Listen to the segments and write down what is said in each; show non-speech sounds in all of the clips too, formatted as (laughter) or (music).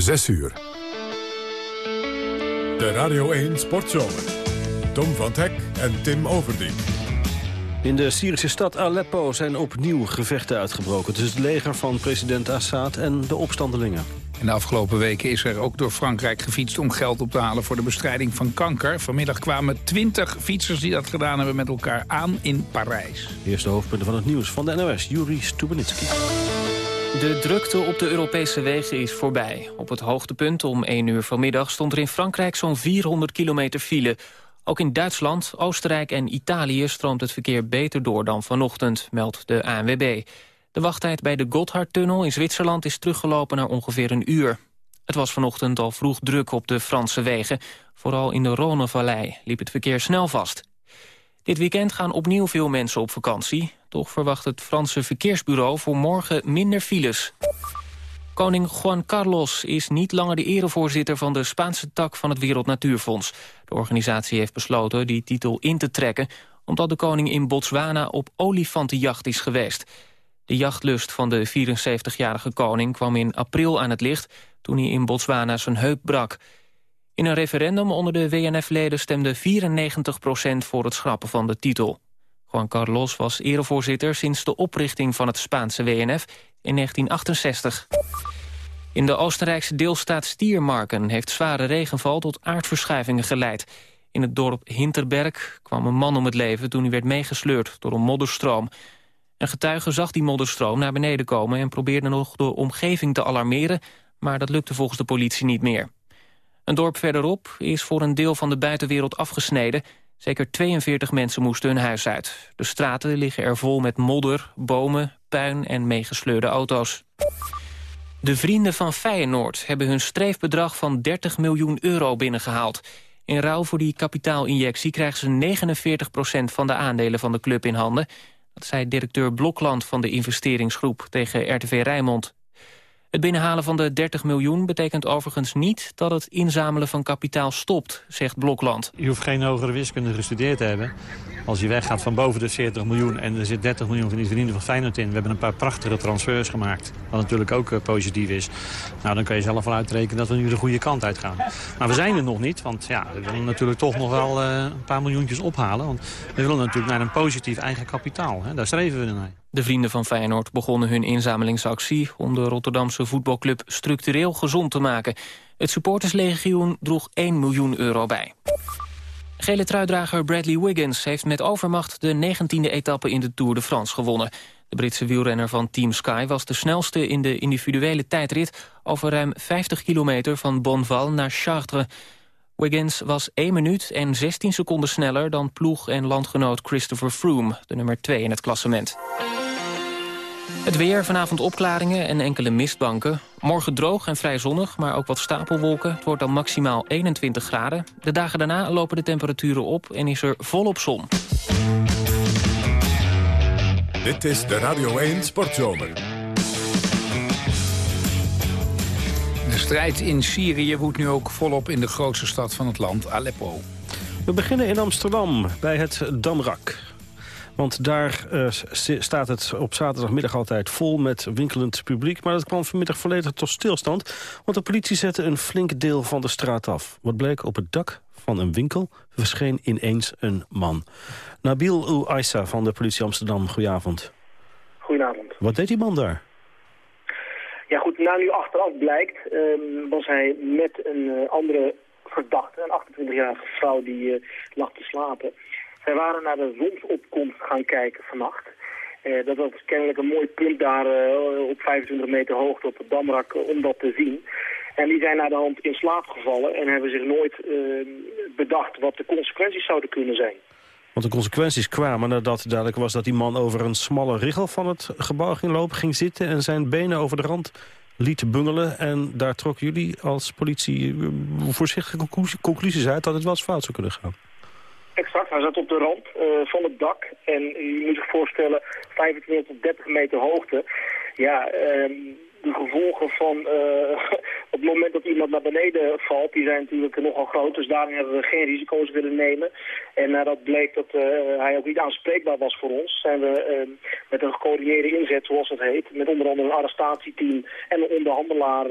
6 uur. De Radio 1 Sportzomer. Tom van Hek en Tim Overdien. In de Syrische stad Aleppo zijn opnieuw gevechten uitgebroken... tussen het leger van president Assad en de opstandelingen. In de afgelopen weken is er ook door Frankrijk gefietst om geld op te halen voor de bestrijding van kanker. Vanmiddag kwamen 20 fietsers die dat gedaan hebben met elkaar aan in Parijs. Eerste hoofdpunten van het nieuws van de NOS, Juri Stubenitski. De drukte op de Europese wegen is voorbij. Op het hoogtepunt om 1 uur vanmiddag stond er in Frankrijk zo'n 400 kilometer file. Ook in Duitsland, Oostenrijk en Italië stroomt het verkeer beter door dan vanochtend, meldt de ANWB. De wachttijd bij de Gotthardtunnel in Zwitserland is teruggelopen naar ongeveer een uur. Het was vanochtend al vroeg druk op de Franse wegen. Vooral in de Rhônevallei liep het verkeer snel vast. Dit weekend gaan opnieuw veel mensen op vakantie. Toch verwacht het Franse verkeersbureau voor morgen minder files. Koning Juan Carlos is niet langer de erevoorzitter van de Spaanse tak van het Wereld Natuurfonds. De organisatie heeft besloten die titel in te trekken... omdat de koning in Botswana op olifantenjacht is geweest. De jachtlust van de 74-jarige koning kwam in april aan het licht... toen hij in Botswana zijn heup brak. In een referendum onder de WNF-leden stemde 94% voor het schrappen van de titel. Juan Carlos was erevoorzitter sinds de oprichting van het Spaanse WNF in 1968. In de Oostenrijkse deelstaat Stiermarken heeft zware regenval tot aardverschuivingen geleid. In het dorp Hinterberg kwam een man om het leven toen hij werd meegesleurd door een modderstroom. Een getuige zag die modderstroom naar beneden komen en probeerde nog de omgeving te alarmeren, maar dat lukte volgens de politie niet meer. Een dorp verderop is voor een deel van de buitenwereld afgesneden. Zeker 42 mensen moesten hun huis uit. De straten liggen er vol met modder, bomen, puin en meegesleurde auto's. De vrienden van Feyenoord hebben hun streefbedrag van 30 miljoen euro binnengehaald. In ruil voor die kapitaalinjectie krijgen ze 49% van de aandelen van de club in handen. Dat zei directeur Blokland van de investeringsgroep tegen RTV Rijnmond. Het binnenhalen van de 30 miljoen betekent overigens niet dat het inzamelen van kapitaal stopt, zegt Blokland. Je hoeft geen hogere wiskunde gestudeerd te hebben. Als je weggaat van boven de 40 miljoen en er zit 30 miljoen van die vrienden van Feyenoord in. We hebben een paar prachtige transfers gemaakt, wat natuurlijk ook uh, positief is. Nou, dan kun je zelf wel uitrekenen dat we nu de goede kant uitgaan. Maar we zijn er nog niet, want ja, we willen natuurlijk toch nog wel uh, een paar miljoentjes ophalen. Want we willen natuurlijk naar een positief eigen kapitaal. Hè. Daar streven we naar. De vrienden van Feyenoord begonnen hun inzamelingsactie... om de Rotterdamse voetbalclub structureel gezond te maken. Het supporterslegioen droeg 1 miljoen euro bij. Gele truidrager Bradley Wiggins heeft met overmacht... de 19e etappe in de Tour de France gewonnen. De Britse wielrenner van Team Sky was de snelste in de individuele tijdrit... over ruim 50 kilometer van Bonneval naar Chartres... Wiggins was 1 minuut en 16 seconden sneller dan ploeg- en landgenoot Christopher Froome, de nummer 2 in het klassement. Het weer, vanavond opklaringen en enkele mistbanken. Morgen droog en vrij zonnig, maar ook wat stapelwolken. Het wordt dan maximaal 21 graden. De dagen daarna lopen de temperaturen op en is er volop zon. Dit is de Radio 1 Sportzomer. De strijd in Syrië woedt nu ook volop in de grootste stad van het land, Aleppo. We beginnen in Amsterdam, bij het Damrak. Want daar uh, staat het op zaterdagmiddag altijd vol met winkelend publiek. Maar dat kwam vanmiddag volledig tot stilstand. Want de politie zette een flink deel van de straat af. Wat bleek op het dak van een winkel verscheen ineens een man. Nabil Ouaissa van de politie Amsterdam, goedenavond. Goedenavond. Wat deed die man daar? Ja goed, na nu achteraf blijkt, um, was hij met een uh, andere verdachte, een 28-jarige vrouw die uh, lag te slapen. Zij waren naar de zonsopkomst gaan kijken vannacht. Uh, dat was kennelijk een mooi punt daar op 25 meter hoogte op het Damrak om dat te zien. En die zijn naar de hand in slaap gevallen en hebben zich nooit bedacht wat de consequenties zouden kunnen zijn. Want de consequenties kwamen nadat duidelijk was dat die man over een smalle richel van het gebouw ging lopen, ging zitten en zijn benen over de rand liet bungelen. En daar trokken jullie als politie voorzichtige conclusies uit dat het wel eens fout zou kunnen gaan. Exact, hij zat op de rand uh, van het dak. En je moet zich voorstellen, 25 tot 30 meter hoogte. Ja, um, de gevolgen van Op (laughs) het moment dat iemand naar beneden valt, die zijn natuurlijk nogal groot, dus daarin hebben we geen risico's willen nemen. En nadat bleek dat hij ook niet aanspreekbaar was voor ons, zijn we met een gecoördineerde inzet, zoals het heet, met onder andere een arrestatieteam en een onderhandelaar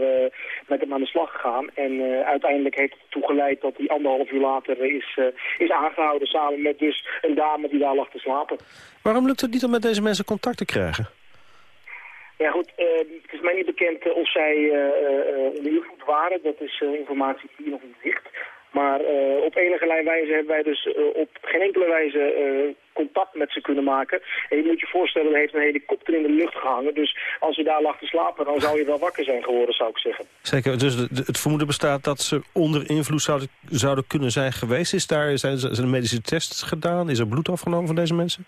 met hem aan de slag gegaan. En uiteindelijk heeft het toegeleid dat hij anderhalf uur later is, is aangehouden samen met dus een dame die daar lag te slapen. Waarom lukt het niet om met deze mensen contact te krijgen? Ja goed, uh, het is mij niet bekend uh, of zij onder invloed waren. Dat is informatie die nog niet ligt. Maar op enige wijze hebben wij dus op geen enkele wijze contact met ze kunnen maken. En je moet je voorstellen, er heeft een helikopter in de lucht gehangen. Dus als je daar lag te slapen, dan zou je wel wakker zijn geworden, zou ik zeggen. Zeker, dus het vermoeden bestaat dat ze onder invloed zouden, zouden kunnen zijn geweest. Is daar, zijn, zijn medische tests gedaan? Is er bloed afgenomen van deze mensen?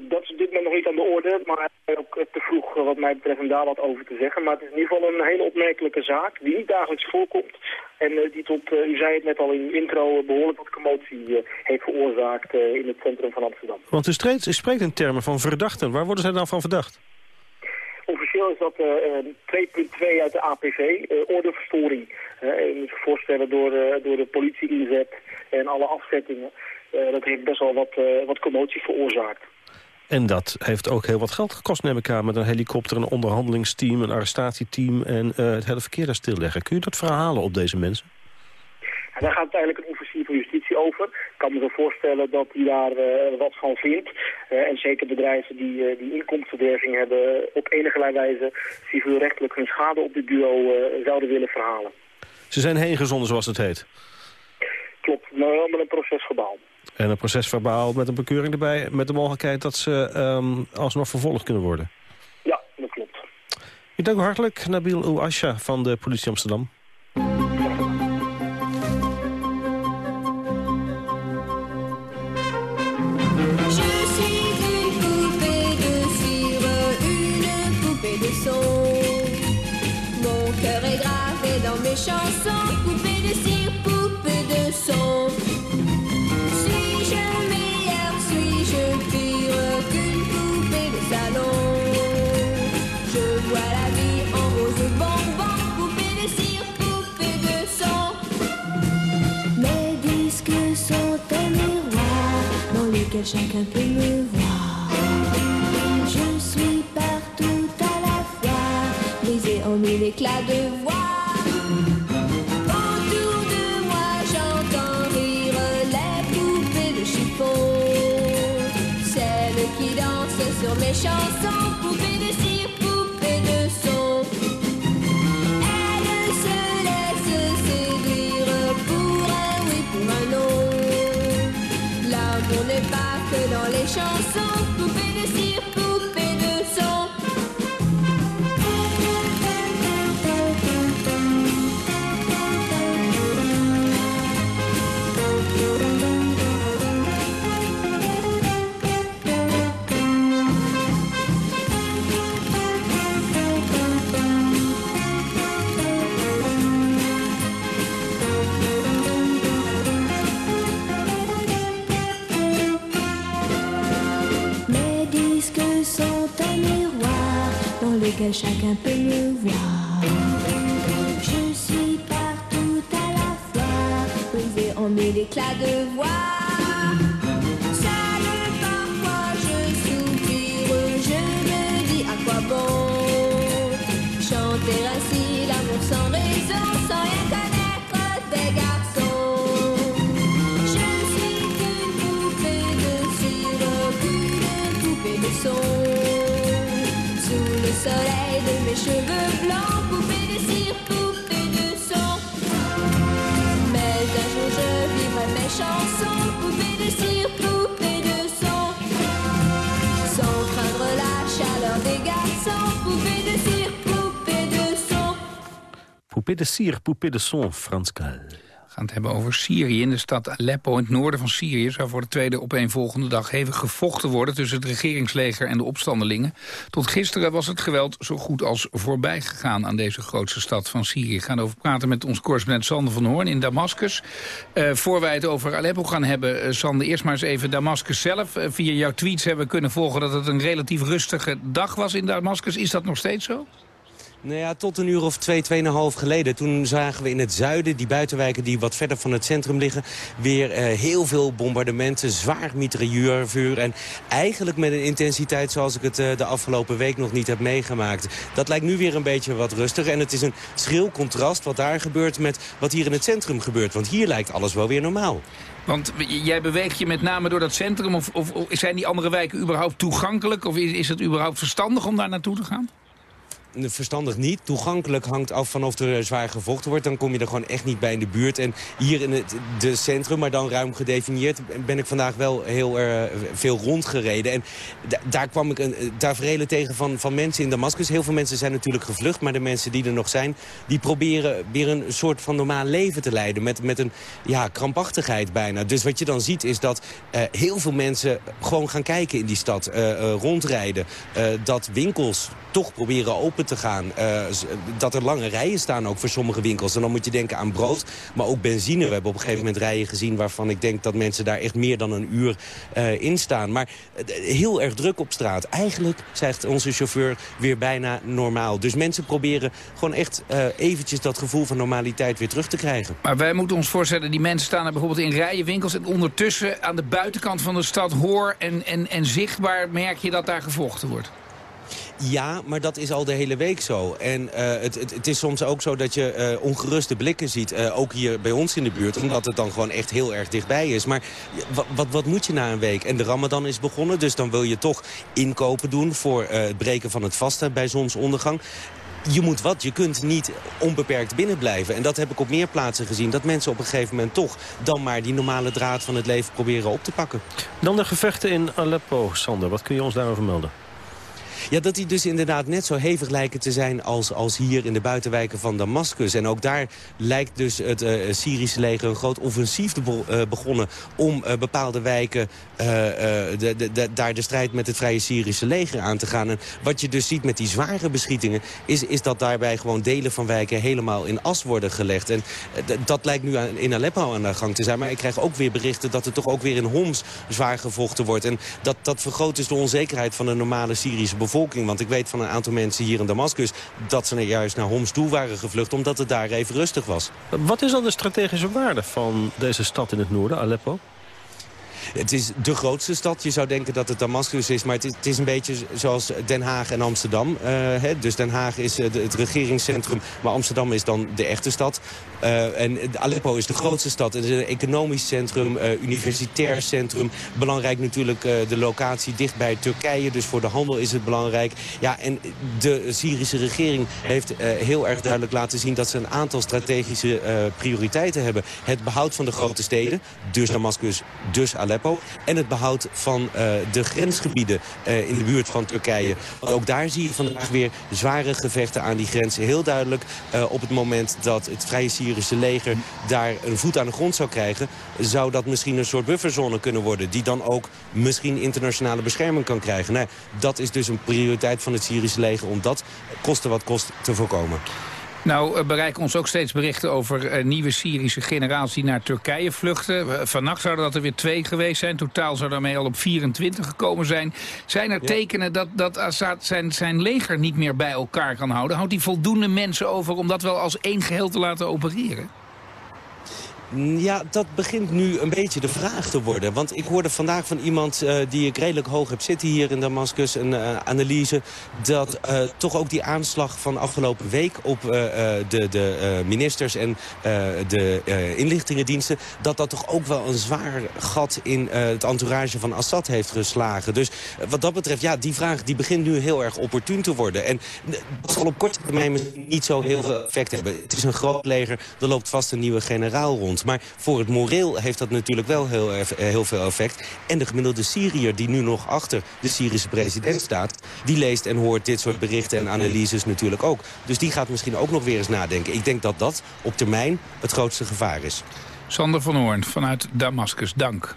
Dat is op dit moment nog niet aan de orde, maar ook te vroeg wat mij betreft om daar wat over te zeggen. Maar het is in ieder geval een hele opmerkelijke zaak die niet dagelijks voorkomt. En uh, die tot, uh, u zei het net al in uw intro, behoorlijk wat commotie uh, heeft veroorzaakt in het centrum van Amsterdam. Want u spreekt, u spreekt in termen van verdachten. Waar worden zij dan van verdacht? Officieel is dat 2.2 uit de APV, ordeverstoring. je moet zich voorstellen door, door de politie inzet en alle afzettingen. dat heeft best wel wat, wat commotie veroorzaakt. En dat heeft ook heel wat geld gekost, neem ik aan... met een helikopter, een onderhandelingsteam, een arrestatieteam... en uh, het hele verkeer daar stilleggen. Kun je dat verhalen op deze mensen? Ja, daar gaat het eigenlijk een officier van justitie over. Ik kan me zo voorstellen dat hij daar uh, wat van vindt. Uh, en zeker bedrijven die, die inkomstenverderving hebben... op enige wijze civielrechtelijk hun schade op dit duo zouden willen verhalen. Ze zijn heen gezonden, zoals het heet? Klopt, maar wel met een procesverbaal. En een procesverbaal met een bekeuring erbij... met de mogelijkheid dat ze um, alsnog vervolgd kunnen worden. Ja, dat klopt. Ik dank u hartelijk, Nabil Ouasha van de politie Amsterdam. chacun peut me voir. Je suis partout à la fois, brisé en mille éclats de voix. Autour de moi, j'entends rire les poupées de chiffon, celles qui dansent sur mes chansons. Que chacun peut me voir. Je suis partout à la fois, posé en mille éclats de voix. Soleil de mes cheveux blancs, poupée de cire, poupée de son. Mais un jour je vivrai mes chansons, poupée de cire, poupée de son. Sans craindre la chaleur des garçons, poupée de cire, poupée de son. Poupée de cire, poupée de son, Frans Kuil. Gaan het hebben over Syrië. In de stad Aleppo in het noorden van Syrië... zou voor de tweede opeenvolgende dag hevig gevochten worden... tussen het regeringsleger en de opstandelingen. Tot gisteren was het geweld zo goed als voorbij gegaan... aan deze grootste stad van Syrië. We gaan over praten met ons correspondent Sander van Hoorn in Damascus. Uh, voor wij het over Aleppo gaan hebben, uh, Sander, eerst maar eens even Damascus zelf. Uh, via jouw tweets hebben we kunnen volgen dat het een relatief rustige dag was in Damascus. Is dat nog steeds zo? Nou ja, tot een uur of twee, tweeënhalf geleden. Toen zagen we in het zuiden, die buitenwijken die wat verder van het centrum liggen... weer eh, heel veel bombardementen, zwaar mitrailleurvuur... en eigenlijk met een intensiteit zoals ik het eh, de afgelopen week nog niet heb meegemaakt. Dat lijkt nu weer een beetje wat rustiger. En het is een schril contrast wat daar gebeurt met wat hier in het centrum gebeurt. Want hier lijkt alles wel weer normaal. Want jij beweegt je met name door dat centrum... of, of, zijn die andere wijken überhaupt toegankelijk? Of is, is het überhaupt verstandig om daar naartoe te gaan? Verstandig niet. Toegankelijk hangt af van of er zwaar gevochten wordt. Dan kom je er gewoon echt niet bij in de buurt. En hier in het de centrum, maar dan ruim gedefinieerd... ben ik vandaag wel heel uh, veel rondgereden. En daar kwam ik een tafereelen tegen van, van mensen in Damascus. Heel veel mensen zijn natuurlijk gevlucht. Maar de mensen die er nog zijn, die proberen weer een soort van normaal leven te leiden. Met, met een ja, krampachtigheid bijna. Dus wat je dan ziet is dat heel veel mensen gewoon gaan kijken in die stad. Rondrijden. dat winkels toch proberen open te gaan. Uh, dat er lange rijen staan ook voor sommige winkels. En dan moet je denken aan brood, maar ook benzine. We hebben op een gegeven moment rijen gezien waarvan ik denk dat mensen daar echt meer dan een uur uh, in staan. Maar uh, heel erg druk op straat. Eigenlijk, zegt onze chauffeur, weer bijna normaal. Dus mensen proberen gewoon echt eventjes dat gevoel van normaliteit weer terug te krijgen. Maar wij moeten ons voorstellen, die mensen staan er bijvoorbeeld in rijenwinkels... en ondertussen aan de buitenkant van de stad hoor en, en, en zichtbaar merk je dat daar gevochten wordt. Ja, maar dat is al de hele week zo. En uh, het, het, het, is soms ook zo dat je uh, ongeruste blikken ziet. Uh, ook hier bij ons in de buurt. Omdat het dan gewoon echt heel erg dichtbij is. Maar wat, wat moet je na een week? En de ramadan is begonnen. Dus dan wil je toch inkopen doen voor het breken van het vasten bij zonsondergang je moet wat. Je kunt niet onbeperkt binnen blijven. En dat heb ik op meer plaatsen gezien. Dat mensen op een gegeven moment toch dan maar die normale draad van het leven proberen op te pakken. Dan de gevechten in Aleppo, Sander. Wat kun je ons daarover melden? Ja, dat die dus inderdaad net zo hevig lijken te zijn als, als hier in de buitenwijken van Damascus. En ook daar lijkt dus het uh, Syrische leger een groot offensief te be uh, begonnen... om bepaalde wijken de, de, daar de strijd met het Vrije Syrische leger aan te gaan. En wat je dus ziet met die zware beschietingen... is, is dat daarbij gewoon delen van wijken helemaal in as worden gelegd. En dat lijkt nu in Aleppo aan de gang te zijn. Maar ik krijg ook weer berichten dat er toch ook weer in Homs zwaar gevochten wordt. En dat, dat vergroot dus de onzekerheid van de normale Syrische bevolking want ik weet van een aantal mensen hier in Damascus... dat ze juist naar Homs toe waren gevlucht... omdat het daar even rustig was. Wat is dan de strategische waarde van deze stad in het noorden, Aleppo? Het is de grootste stad. Je zou denken dat het Damascus is. Maar het is, het is een beetje zoals Den Haag en Amsterdam. Uh, hè? Dus Den Haag is de, het regeringscentrum. Maar Amsterdam is dan de echte stad. Uh, en Aleppo is de grootste stad. Het is een economisch centrum, universitair centrum. Belangrijk natuurlijk de locatie dicht bij Turkije. Dus voor de handel is het belangrijk. Ja, en de Syrische regering heeft heel erg duidelijk laten zien... dat ze een aantal strategische prioriteiten hebben. Het behoud van de grote steden. Dus Damascus, dus Aleppo. En het behoud van uh, de grensgebieden uh, in de buurt van Turkije. Ook daar zie je vandaag weer zware gevechten aan die grens. Heel duidelijk uh, op het moment dat het Vrije Syrische leger daar een voet aan de grond zou krijgen... zou dat misschien een soort bufferzone kunnen worden... die dan ook misschien internationale bescherming kan krijgen. Nou, dat is dus een prioriteit van het Syrische leger om dat koste wat kost te voorkomen. Nou, bereiken ons ook steeds berichten over uh, nieuwe Syrische generaals die naar Turkije vluchten. Vannacht zouden dat er weer twee geweest zijn. Totaal zou daarmee al op 24 gekomen zijn. Zijn er ja. tekenen dat, dat Assad zijn, zijn leger niet meer bij elkaar kan houden? Houdt hij voldoende mensen over om dat wel als één geheel te laten opereren? Ja, dat begint nu een beetje de vraag te worden. Want ik hoorde vandaag van iemand uh, die ik redelijk hoog heb zitten hier in Damascus... een uh, analyse dat uh, toch ook die aanslag van afgelopen week... op de, de ministers en de inlichtingendiensten... dat dat toch ook wel een zwaar gat in het entourage van Assad heeft geslagen. Dus wat dat betreft, ja, die vraag die begint nu heel erg opportun te worden. En dat zal op korte termijn niet zo heel veel effect hebben. Het is een groot leger, er loopt vast een nieuwe generaal rond. Maar voor het moreel heeft dat natuurlijk wel heel, heel veel effect. En de gemiddelde Syriër die nu nog achter de Syrische president staat... die leest en hoort dit soort berichten en analyses natuurlijk ook. Dus die gaat misschien ook nog weer eens nadenken. Ik denk dat dat op termijn het grootste gevaar is. Sander van Hoorn vanuit Damascus, dank.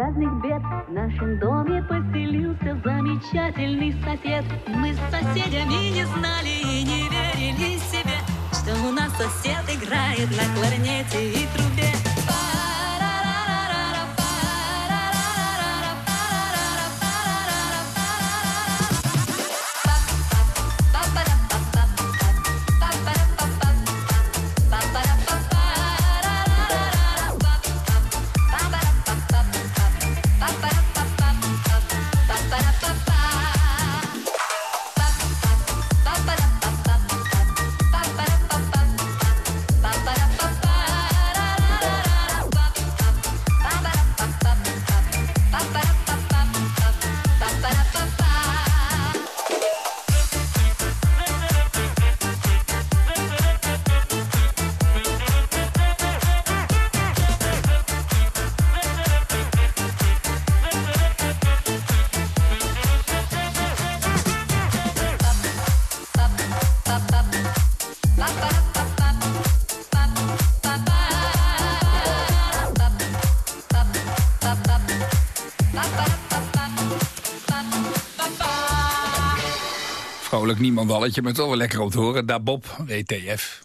грустить Niemand walletje, maar toch wel lekker om te horen. Daar Bob, WTF.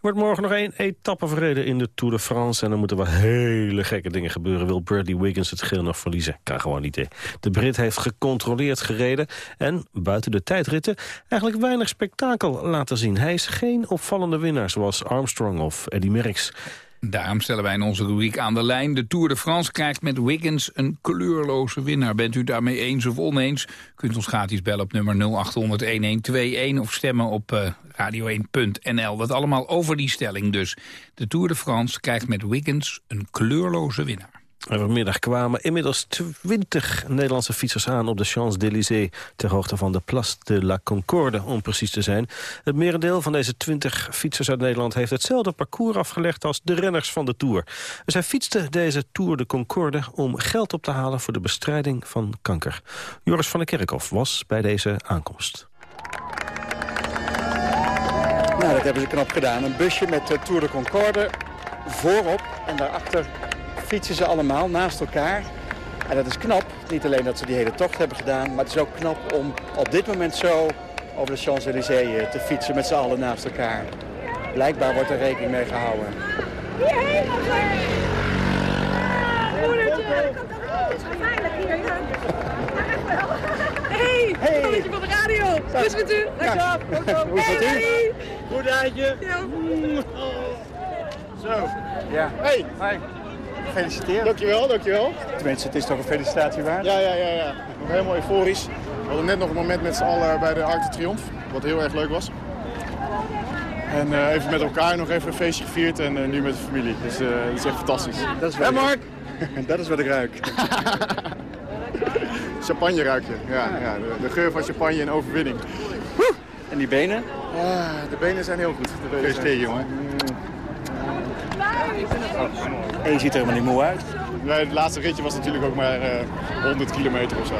Er wordt morgen nog één etappe verreden in de Tour de France. En er moeten wel hele gekke dingen gebeuren. Wil Bradley Wiggins het geel nog verliezen? Kan gewoon niet. Hè. De Brit heeft gecontroleerd gereden. En buiten de tijdritten eigenlijk weinig spektakel laten zien. Hij is geen opvallende winnaar zoals Armstrong of Eddy Merckx. Daarom stellen wij in onze rubriek aan de lijn. De Tour de France krijgt met Wiggins een kleurloze winnaar. Bent u daarmee eens of oneens? Kunt ons gratis bellen op nummer 0800-1121 of stemmen op uh, radio1.nl. Dat allemaal over die stelling dus. De Tour de France krijgt met Wiggins een kleurloze winnaar. Vanmiddag kwamen inmiddels twintig Nederlandse fietsers aan op de Champs-Élysées... ter hoogte van de Place de la Concorde, om precies te zijn. Het merendeel van deze twintig fietsers uit Nederland... heeft hetzelfde parcours afgelegd als de renners van de Tour. Zij fietsten deze Tour de Concorde om geld op te halen... voor de bestrijding van kanker. Joris van der Kerkhof was bij deze aankomst. Nou, dat hebben ze knap gedaan. Een busje met de Tour de Concorde voorop en daarachter fietsen ze allemaal naast elkaar. En dat is knap. Niet alleen dat ze die hele tocht hebben gedaan, maar het is ook knap om op dit moment zo over de Champs-Élysées te fietsen met z'n allen naast elkaar. Blijkbaar wordt er rekening mee gehouden. Hey, Hey. hey. van de radio. Is met u? Ja. Hoe is het met u? Hey. Goed uitje. Ja. Zo. Ja. Hey. Gefeliciteerd. dankjewel, dankjewel. Tenminste, het is toch een felicitatie waard? Ja, ja, ja, ja. Nog helemaal euforisch. We hadden net nog een moment met z'n allen bij de Arc de Triomphe, wat heel erg leuk was. En eh, even met elkaar nog even een feestje gevierd en eh, nu met de familie. Dus eh dat is echt fantastisch. Dat is Hé wat ik- Mark? (laughs) dat is wat ik ruik. (laughs) Champagne ruik je. Ja, ja, de, de geur van champagne en overwinning. En die benen? Ah, de benen zijn heel goed. Gefeliciteerd, zijn- jongen. En je ziet er helemaal niet moe uit. Nee, het laatste ritje was natuurlijk ook maar eh 100 kilometer of zo.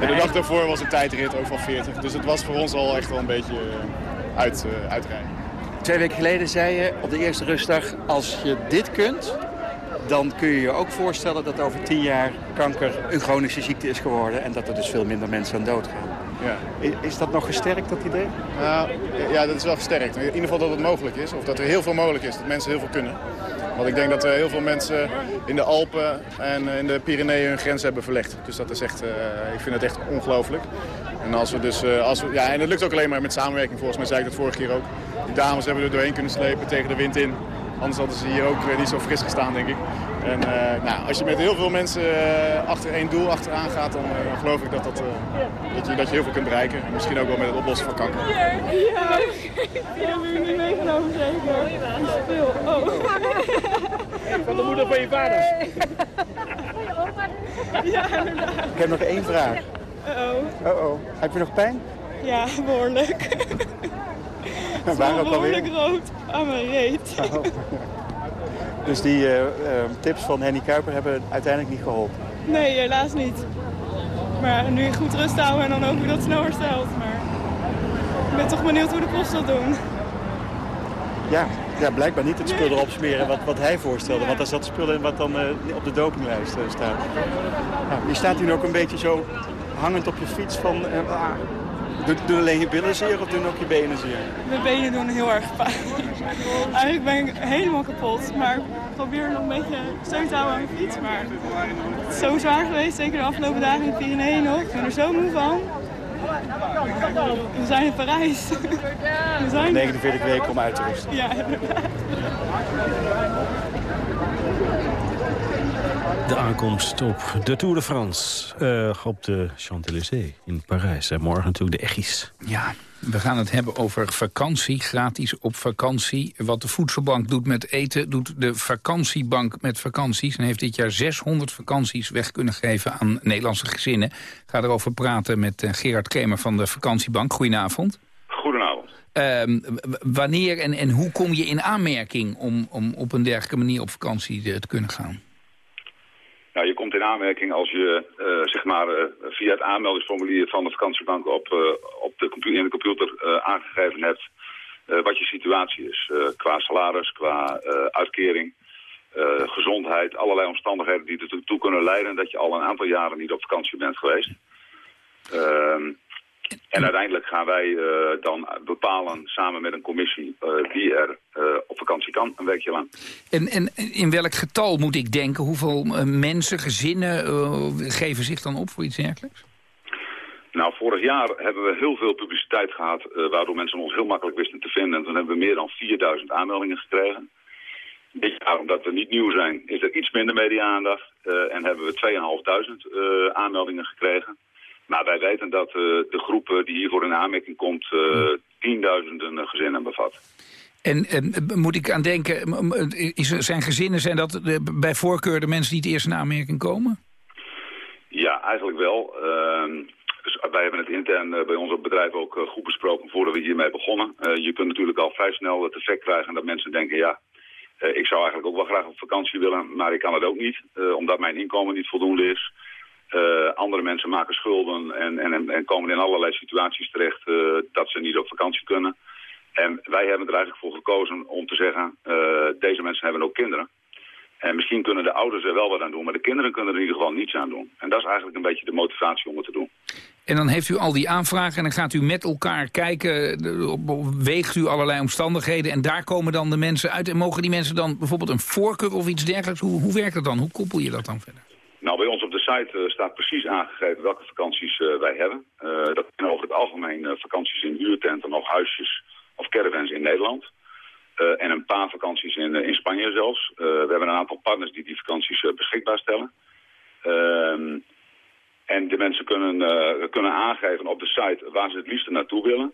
En de dag daarvoor was een tijdrit ook van 40. Dus het was voor ons al echt wel een beetje eh, uit, eh, uitrijden. Twee weken geleden zei je op de eerste rustdag... als je dit kunt, dan kun je je ook voorstellen dat over tien jaar kanker een chronische ziekte is geworden... en dat er dus veel minder mensen aan dood gaan. Ja. Is dat nog gesterkt, dat idee? Nou, ja, dat is wel versterkt. In ieder geval dat het mogelijk is. Of dat er heel veel mogelijk is. Dat mensen heel veel kunnen. Want ik denk dat er heel veel mensen in de Alpen en in de Pyreneeën hun grens hebben verlegd. Dus dat is echt, eh, ik vind het echt ongelooflijk. En, als we dus, eh, als we, ja, en dat lukt ook alleen maar met samenwerking. Volgens mij zei ik dat vorige keer ook. Die dames hebben er doorheen kunnen slepen tegen de wind in. Anders hadden ze hier ook niet zo fris gestaan, denk ik. En eh, nou, als je met heel veel mensen eh, achter één doel achteraan gaat, dan, eh, dan geloof ik dat, dat, eh, dat, je, dat je heel veel kunt bereiken. En misschien ook wel met het oplossen van kanker. Ja, die hebben jullie niet meegenomen zeker? Veel. Oh. Van de moeder van je vader. Ja, inderdaad. Ik heb nog één vraag. Uh-oh. Oh-oh. Heb je nog pijn? Ja, behoorlijk. (laughs) Waar ook behoorlijk rood aan mijn reet. Oh. (laughs) Dus die eh, eh, tips van Henny Kuiper hebben uiteindelijk niet geholpen. Nee, helaas niet. Maar nu goed rust houden en dan hoop ik dat het snel herstelt. Maar ik ben toch benieuwd hoe de kost dat doen. Ja, ja blijkbaar niet het spul erop smeren wat, wat hij voorstelde. Want daar zat spul in wat dan eh, op de dopinglijst staat. Nou, je staat hier ook een beetje zo hangend op je fiets van... ah, doen, doen alleen je billen zeer of doen ook je benen zeer? Mijn benen doen heel erg pijn. Eigenlijk ben ik helemaal kapot. Maar ik probeer nog een beetje steun te houden aan mijn fiets. Maar het is zo zwaar geweest, zeker de afgelopen dagen in de Pyreneeën nog. Ik ben er zo moe van. We zijn in Parijs. We zijn er. 49 weken om uit te rusten. Ja, inderdaad. De aankomst op de Tour de France. eh, op de Champs-Élysées in Parijs. En morgen natuurlijk de Echies. Ja, we gaan het hebben over vakantie, gratis op vakantie. Wat de voedselbank doet met eten, doet de vakantiebank met vakanties. En heeft dit jaar 600 vakanties weg kunnen geven aan Nederlandse gezinnen. Ik ga erover praten met eh, Gerard Kremer van de vakantiebank. Goedenavond. Goedenavond. Ehm, wanneer en, en hoe kom je in aanmerking om, om op een dergelijke manier op vakantie eh, te kunnen gaan? Nou, je komt in aanmerking als je eh, zeg maar, eh, via het aanmeldingsformulier van de vakantiebank op, eh, op de computer, in de computer aangegeven hebt wat je situatie is. qua salaris, qua uitkering, gezondheid, allerlei omstandigheden die ertoe toe kunnen leiden dat je al een aantal jaren niet op vakantie bent geweest. Ehm, en uiteindelijk gaan wij eh, dan bepalen samen met een commissie eh, wie er eh, op vakantie kan, een weekje lang. En, en in welk getal moet ik denken? Hoeveel mensen, gezinnen geven zich dan op voor iets dergelijks? Nou, vorig jaar hebben we heel veel publiciteit gehad... eh, waardoor mensen ons heel makkelijk wisten te vinden. En toen hebben we meer dan 4000 aanmeldingen gekregen. Dit jaar, omdat we niet nieuw zijn, is er iets minder media-aandacht. en hebben we 2500 eh, aanmeldingen gekregen. Maar wij weten dat eh, de groep die hiervoor in aanmerking komt... eh, tienduizenden eh, gezinnen bevat. En, en moet ik aan denken, zijn gezinnen, zijn dat bij voorkeur de mensen die het eerst in aanmerking komen? Ja, eigenlijk wel. Ehm, dus wij hebben het intern bij ons bedrijf ook goed besproken voordat we hiermee begonnen. Je kunt natuurlijk al vrij snel het effect krijgen dat mensen denken... ja, ik zou eigenlijk ook wel graag op vakantie willen, maar ik kan het ook niet. omdat mijn inkomen niet voldoende is. Eh, andere mensen maken schulden en, en, en komen in allerlei situaties terecht eh, dat ze niet op vakantie kunnen. En wij hebben er eigenlijk voor gekozen om te zeggen, eh, deze mensen hebben ook kinderen. En misschien kunnen de ouders er wel wat aan doen, maar de kinderen kunnen er in ieder geval niets aan doen. En dat is eigenlijk een beetje de motivatie om het te doen. En dan heeft u al die aanvragen en dan gaat u met elkaar kijken, weegt u allerlei omstandigheden en daar komen dan de mensen uit. En mogen die mensen dan bijvoorbeeld een voorkeur of iets dergelijks? Hoe, hoe werkt dat dan? Hoe koppel je dat dan verder? Nou, bij ons op de site eh, staat precies aangegeven welke vakanties eh, wij hebben. Eh, dat zijn over het algemeen vakanties in huurtenten of huisjes of caravans in Nederland. En een paar vakanties in, in Spanje zelfs. We hebben een aantal partners die die vakanties beschikbaar stellen. Ehm, en de mensen kunnen, kunnen aangeven op de site waar ze het liefst naartoe willen.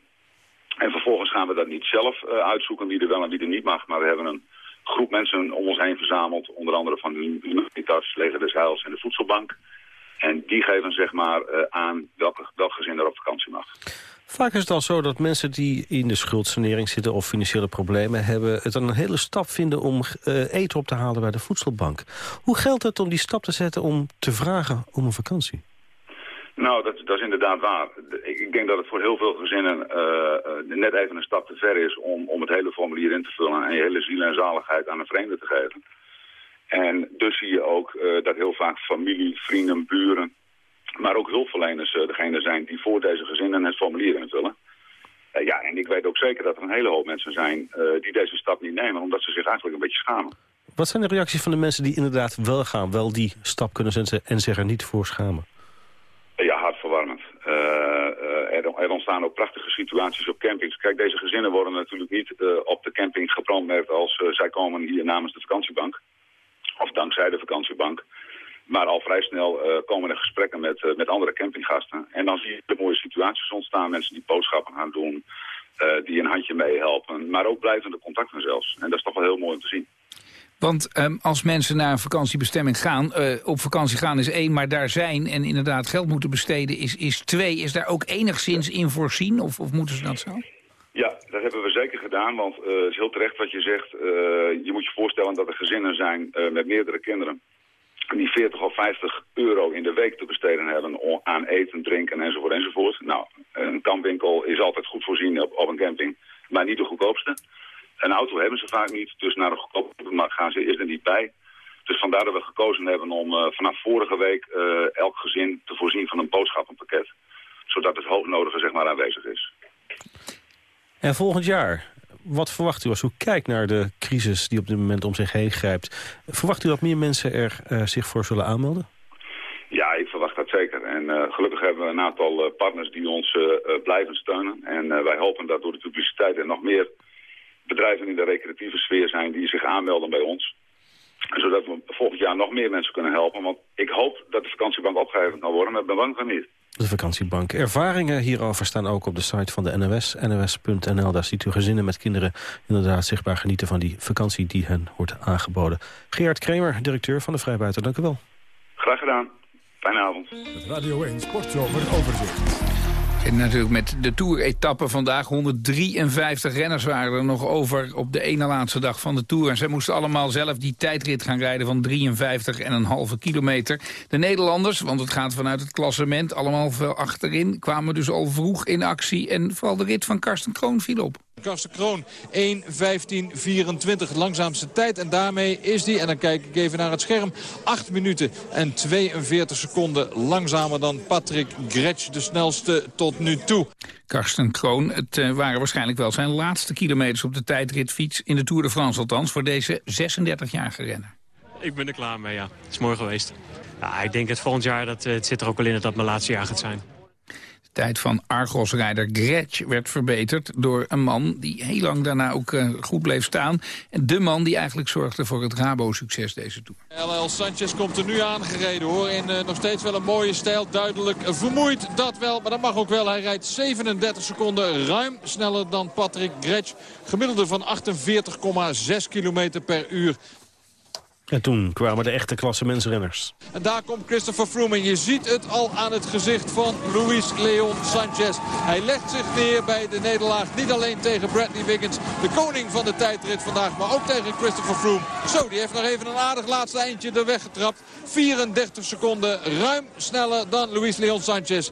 En vervolgens gaan we dat niet zelf uitzoeken wie er wel en wie er niet mag. Maar we hebben een groep mensen om ons heen verzameld. Onder andere van de Humanitas, Leger des Heils en de Voedselbank. En die geven zeg maar eh, aan welke, welk gezin er op vakantie mag. Vaak is het al zo dat mensen die in de schuldsanering zitten... of financiële problemen hebben... het een hele stap vinden om eh, eten op te halen bij de voedselbank. Hoe geldt het om die stap te zetten om te vragen om een vakantie? Nou, dat, is inderdaad waar. Ik, denk dat het voor heel veel gezinnen eh, eh, net even een stap te ver is om, om het hele formulier in te vullen en je hele ziel en zaligheid aan een vreemde te geven. En dus zie je ook eh, dat heel vaak familie, vrienden, buren, maar ook hulpverleners degene zijn die voor deze gezinnen het formulier invullen. Ja, en ik weet ook zeker dat er een hele hoop mensen zijn die deze stap niet nemen, omdat ze zich eigenlijk een beetje schamen. Wat zijn de reacties van de mensen die inderdaad wel gaan, wel die stap kunnen zetten en zich er niet voor schamen? Ja, hartverwarmend. Uh, er, ontstaan ook prachtige situaties op campings. Kijk, deze gezinnen worden natuurlijk niet uh, op de camping gebrandmerkt als uh, zij komen hier namens de vakantiebank. Of dankzij de vakantiebank. Maar al vrij snel komen er gesprekken met, met andere campinggasten. En dan zie je de mooie situaties ontstaan. Mensen die boodschappen gaan doen, die een handje meehelpen. Maar ook blijvende contacten zelfs. En dat is toch wel heel mooi om te zien. Want um, als mensen naar een vakantiebestemming gaan, uh, op vakantie gaan is één, maar daar zijn en inderdaad geld moeten besteden is, is twee. Is daar ook enigszins in voorzien of, of moeten ze dat zo? Ja, dat hebben we zeker gedaan, want het uh, is heel terecht wat je zegt. Uh, je moet je voorstellen dat er gezinnen zijn met meerdere kinderen die 40 of 50 euro in de week te besteden hebben aan eten, drinken enzovoort enzovoort. Nou, een kampwinkel is altijd goed voorzien op, op een camping, maar niet de goedkoopste. Een auto hebben ze vaak niet, dus naar de goedkope markt gaan ze eerst er niet bij. Dus vandaar dat we gekozen hebben om uh, vanaf vorige week uh, elk gezin te voorzien van een boodschappenpakket. Zodat het hoognodige zeg maar aanwezig is. En volgend jaar, wat verwacht u als u kijkt naar de crisis die op dit moment om zich heen grijpt? Verwacht u dat meer mensen er uh, zich voor zullen aanmelden? Ja, ik verwacht dat zeker. En uh, gelukkig hebben we een aantal partners die ons uh, blijven steunen. En wij hopen dat door de publiciteit er nog meer bedrijven in de recreatieve sfeer zijn die zich aanmelden bij ons. Zodat we volgend jaar nog meer mensen kunnen helpen. Want ik hoop dat de vakantiebank opgeheven kan worden, maar ik ben bang van niet. De vakantiebank. Ervaringen hierover staan ook op de site van de NOS, nws.nl. Daar ziet u gezinnen met kinderen inderdaad zichtbaar genieten van die vakantie die hen wordt aangeboden. Gerard Kremer, directeur van de Vrijbuiter, dank u wel. Graag gedaan. Fijne avond. Het Radio 1 Sportzomer overzicht. En natuurlijk met de Tour-etappe vandaag. 153 renners waren er nog over op de ene laatste dag van de Tour. En zij moesten allemaal zelf die tijdrit gaan rijden van 53,5 kilometer. De Nederlanders, want het gaat vanuit het klassement, allemaal veel achterin... kwamen dus al vroeg in actie. En vooral de rit van Karsten Kroon viel op. Karsten Kroon 1.15.24 langzaamste tijd. En daarmee is die, en dan kijk ik even naar het scherm... 8 minuten en 42 seconden langzamer dan Patrick Gretsch. De snelste tot nu toe. Karsten Kroon, het uh, waren waarschijnlijk wel zijn laatste kilometers op de tijdritfiets... in de Tour de France althans, voor deze 36-jarige renner. Ik ben er klaar mee, ja. Het is mooi geweest. Ja, ik denk het volgend jaar, dat, het zit er ook wel in dat dat mijn laatste jaar gaat zijn. Tijd van Argos-rijder Gretsch werd verbeterd door een man die heel lang daarna ook uh, goed bleef staan. En de man die eigenlijk zorgde voor het Rabo-succes deze Tour. LL Sanchez komt er nu aangereden hoor. In uh, nog steeds wel een mooie stijl. Duidelijk vermoeid, dat wel. Maar dat mag ook wel. Hij rijdt 37 seconden ruim sneller dan Patrick Gretsch. Gemiddelde van 48,6 km per uur. En toen kwamen de echte klassementsrenners. En daar komt Christopher Froome. En je ziet het al aan het gezicht van Luis Leon Sanchez. Hij legt zich neer bij de nederlaag. Niet alleen tegen Bradley Wiggins, de koning van de tijdrit vandaag. Maar ook tegen Christopher Froome. Zo, die heeft nog even een aardig laatste eindje er weggetrapt. 34 seconden ruim sneller dan Luis Leon Sanchez.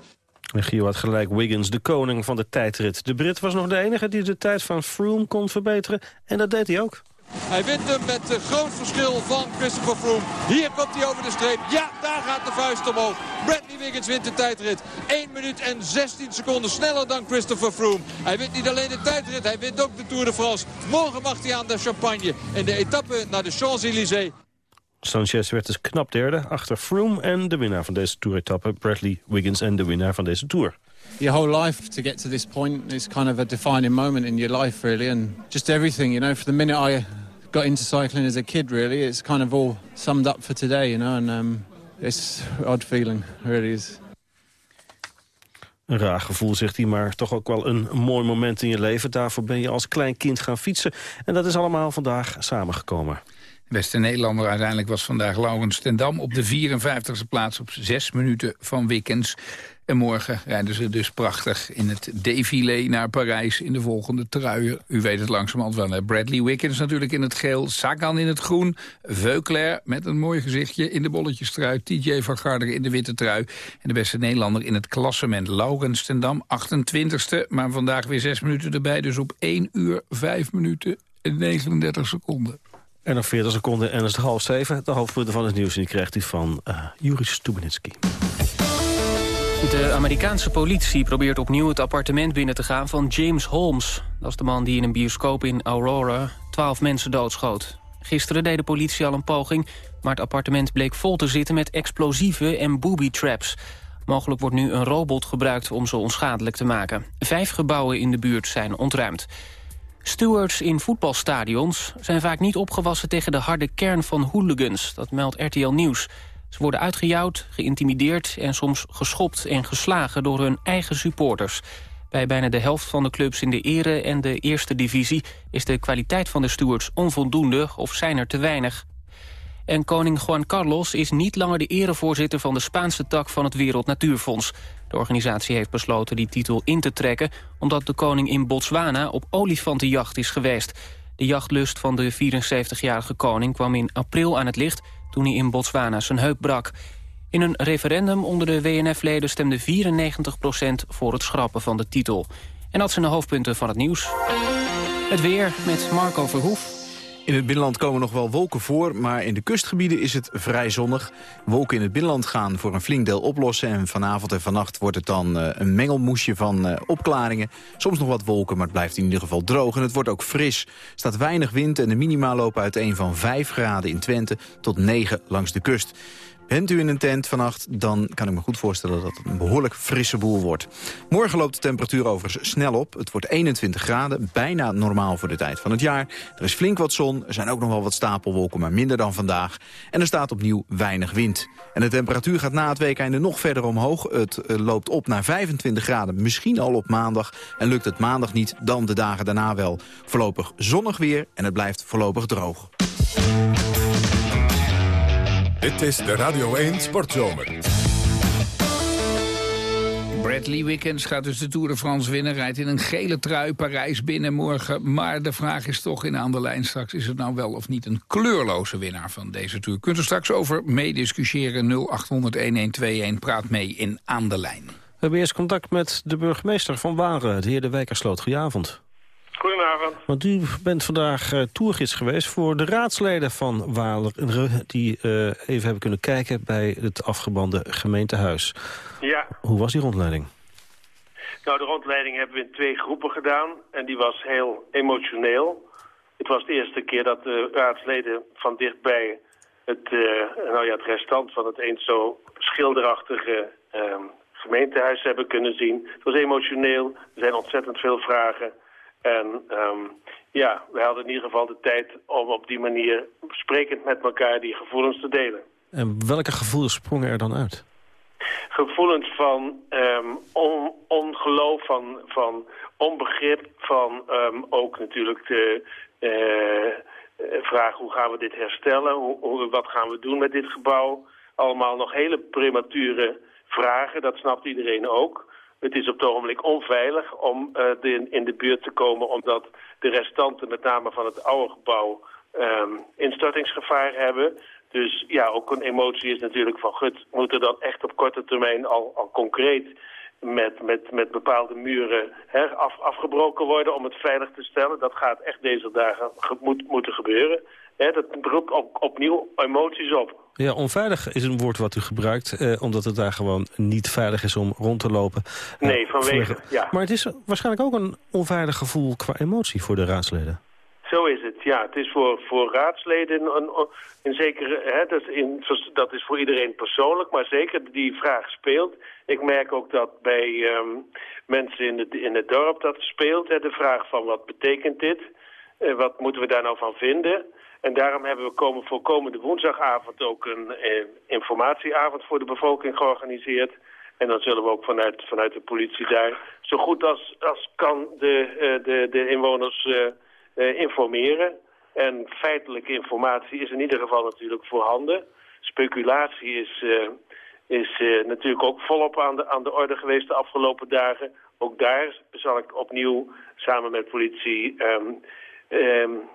En Gio had gelijk Wiggins, de koning van de tijdrit. De Brit was nog de enige die de tijd van Froome kon verbeteren. En dat deed hij ook. Hij wint hem met groot verschil van Christopher Froome. Hier komt hij over de streep. Ja, daar gaat de vuist omhoog. Bradley Wiggins wint de tijdrit. 1 minuut en 16 seconden sneller dan Christopher Froome. Hij wint niet alleen de tijdrit, hij wint ook de Tour de France. Morgen mag hij aan de champagne. En de etappe naar de Champs-Élysées. Sanchez werd dus knap derde achter Froome en de winnaar van deze Tour-etappe, Bradley Wiggins en de winnaar van deze Tour. Your whole life to get to this point is kind of a defining moment in your life, really, and just everything. You know, from the minute I got into cycling as a kid, really, it's kind of all summed up for today. You know, and um, it's odd feeling, really is. Een raar gevoel, zegt hij, maar toch ook wel een mooi moment in je leven. Daarvoor ben je als klein kind gaan fietsen. En dat is allemaal vandaag samengekomen. Beste Nederlander uiteindelijk was vandaag Laurens ten Dam op de 54e plaats op 6 minuten van Wickens. En morgen rijden ze dus prachtig in het défilé naar Parijs in de volgende truien. U weet het langzamerhand wel. Bradley Wickens natuurlijk in het geel, Sagan in het groen, Veukler met een mooi gezichtje in de bolletjestrui, TJ van Garderen in de witte trui en de beste Nederlander in het klassement Laurens ten Dam, 28ste, maar vandaag weer 6 minuten erbij, dus op 1 uur 5 minuten en 39 seconden. En nog 40 seconden en is het half zeven. De hoofdpunten van het nieuws die krijgt u van uh, Juri Stubenitski. De Amerikaanse politie probeert opnieuw het appartement binnen te gaan van James Holmes. Dat is de man die in een bioscoop in Aurora 12 mensen doodschoot. Gisteren deed de politie al een poging, maar het appartement bleek vol te zitten met explosieven en booby traps. Mogelijk wordt nu een robot gebruikt om ze onschadelijk te maken. Vijf gebouwen in de buurt zijn ontruimd. Stewards in voetbalstadions zijn vaak niet opgewassen tegen de harde kern van hooligans. Dat meldt RTL Nieuws. Ze worden uitgejouwd, geïntimideerd en soms geschopt en geslagen door hun eigen supporters. Bij bijna de helft van de clubs in de ere en de eerste divisie... is de kwaliteit van de stewards onvoldoende of zijn er te weinig. En koning Juan Carlos is niet langer de erevoorzitter van de Spaanse tak van het Wereld Natuurfonds. De organisatie heeft besloten die titel in te trekken... omdat de koning in Botswana op olifantenjacht is geweest. De jachtlust van de 74-jarige koning kwam in april aan het licht... toen hij in Botswana zijn heup brak. In een referendum onder de WNF-leden stemde 94% voor het schrappen van de titel. En dat zijn de hoofdpunten van het nieuws. Het weer met Marco Verhoef. In het binnenland komen nog wel wolken voor, maar in de kustgebieden is het vrij zonnig. Wolken in het binnenland gaan voor een flink deel oplossen... en vanavond en vannacht wordt het dan uh, een mengelmoesje van uh, opklaringen. Soms nog wat wolken, maar het blijft in ieder geval droog. En het wordt ook fris. Er staat weinig wind en de minima lopen uiteen van 5 graden in Twente... tot 9 langs de kust. Bent u in een tent vannacht, dan kan ik me goed voorstellen dat het een behoorlijk frisse boel wordt. Morgen loopt de temperatuur overigens snel op. Het wordt 21 graden, bijna normaal voor de tijd van het jaar. Er is flink wat zon, er zijn ook nog wel wat stapelwolken, maar minder dan vandaag. En er staat opnieuw weinig wind. En de temperatuur gaat na het weekende nog verder omhoog. Het eh, loopt op naar 25 graden, misschien al op maandag. En lukt het maandag niet, dan de dagen daarna wel. Voorlopig zonnig weer en het blijft voorlopig droog. Dit is de Radio 1 Sportzomer. Bradley Wickens gaat dus de Tour de France winnen. Rijdt in een gele trui Parijs binnen morgen. Maar de vraag is toch in aan de lijn straks... is het nou wel of niet een kleurloze winnaar van deze Tour? Kunt u straks over meediscussiëren 0800-1121. Praat mee in aan de lijn. We hebben eerst contact met de burgemeester van Waren, de heer De Wijkersloot. Goedenavond. Goedenavond. Want u bent vandaag uh, toergids geweest voor de raadsleden van Waalre... die uh, even hebben kunnen kijken bij het afgebande gemeentehuis. Ja. Hoe was die rondleiding? Nou, de rondleiding hebben we in twee groepen gedaan. En die was heel emotioneel. Het was de eerste keer dat de raadsleden van dichtbij... het, uh, nou ja, het restant van het eens zo schilderachtige gemeentehuis hebben kunnen zien. Het was emotioneel. Er zijn ontzettend veel vragen... En um, ja, we hadden in ieder geval de tijd om op die manier sprekend met elkaar die gevoelens te delen. En welke gevoelens sprongen er dan uit? Gevoelens van um, on, ongeloof, van, van onbegrip, van um, ook natuurlijk de uh, vraag hoe gaan we dit herstellen, hoe, hoe, wat gaan we doen met dit gebouw. Allemaal nog hele premature vragen, dat snapt iedereen ook. Het is op het ogenblik onveilig om de, in de buurt te komen... omdat de restanten, met name van het oude gebouw, um, instortingsgevaar hebben. Dus ja, ook een emotie is natuurlijk van... gut, moet er dan echt op korte termijn al, al concreet met, met, met bepaalde muren hè, af, afgebroken worden om het veilig te stellen. Dat gaat echt deze dagen moet, moeten gebeuren. Hè, dat roept op, opnieuw emoties op. Ja, onveilig is een woord wat u gebruikt, eh, omdat het daar gewoon niet veilig is om rond te lopen. Nee, vanwege, ja. Maar het is waarschijnlijk ook een onveilig gevoel qua emotie voor de raadsleden. Zo is het, ja. Het is voor, voor raadsleden een, een zekere... Hè, dat, is in, dat is voor iedereen persoonlijk, maar zeker die vraag speelt. Ik merk ook dat bij um, mensen in het, in het dorp dat speelt. Hè, de vraag van wat betekent dit? Uh, wat moeten we daar nou van vinden? En daarom hebben we komen voor komende woensdagavond ook een eh, informatieavond voor de bevolking georganiseerd. En dan zullen we ook vanuit, vanuit de politie daar zo goed als, als kan de, uh, de, de inwoners uh, uh, informeren. En feitelijke informatie is in ieder geval natuurlijk voorhanden. Speculatie is, is natuurlijk ook volop aan de, aan de orde geweest de afgelopen dagen. Ook daar zal ik opnieuw samen met politie... Um,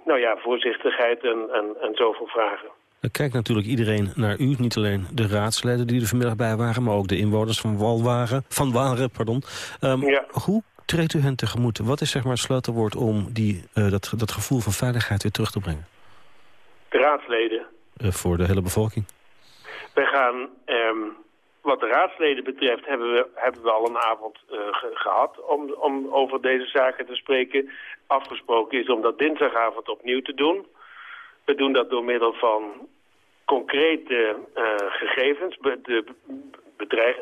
nou ja, voorzichtigheid en, en, en zoveel vragen. Er kijkt natuurlijk iedereen naar u, niet alleen de raadsleden die er vanmiddag bij waren... maar ook de inwoners van Walwaren, van Waren. Pardon. Um, ja. Hoe treedt u hen tegemoet? Wat is zeg maar het sleutelwoord om die, uh, dat, dat gevoel van veiligheid weer terug te brengen? De raadsleden. eh, voor de hele bevolking. Wij gaan, ehm, wat de raadsleden betreft, hebben we, hebben we al een avond eh, ge- gehad om, om over deze zaken te spreken. Afgesproken is om dat dinsdagavond opnieuw te doen. We doen dat door middel van concrete eh, gegevens. De,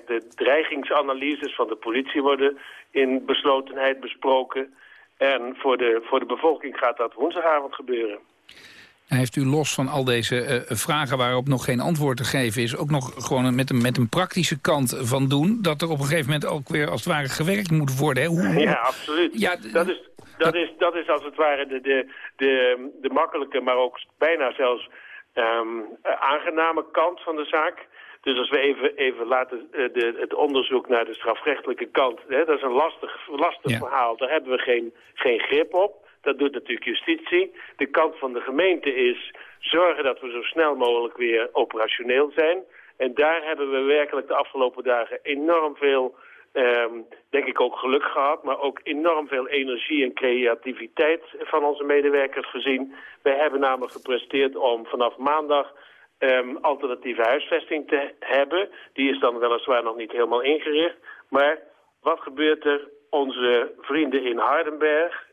de dreigingsanalyses van de politie worden in beslotenheid besproken. En voor de, voor de bevolking gaat dat woensdagavond gebeuren. Heeft u los van al deze eh, vragen waarop nog geen antwoord te geven is... ook nog gewoon een- met een, met een praktische kant van doen... dat er op een gegeven moment ook weer als het ware gewerkt moet worden? Hè? Hoe, Ja, absoluut. Ja, dat, is, dat, is, dat is als het ware de, de, de, de makkelijke, maar ook bijna zelfs ehm, eh, aangename kant van de zaak. Dus als we even, even laten eh, de, het onderzoek naar de strafrechtelijke kant... Hè, dat is een lastig, lastig verhaal, daar hebben we geen, geen grip op. Dat doet natuurlijk justitie. De kant van de gemeente is zorgen dat we zo snel mogelijk weer operationeel zijn. En daar hebben we werkelijk de afgelopen dagen enorm veel, ehm, denk ik ook geluk gehad, maar ook enorm veel energie en creativiteit van onze medewerkers gezien. Wij hebben namelijk gepresteerd om vanaf maandag ehm, alternatieve huisvesting te hebben. Die is dan weliswaar nog niet helemaal ingericht. Maar wat gebeurt er? Onze vrienden in Hardenberg,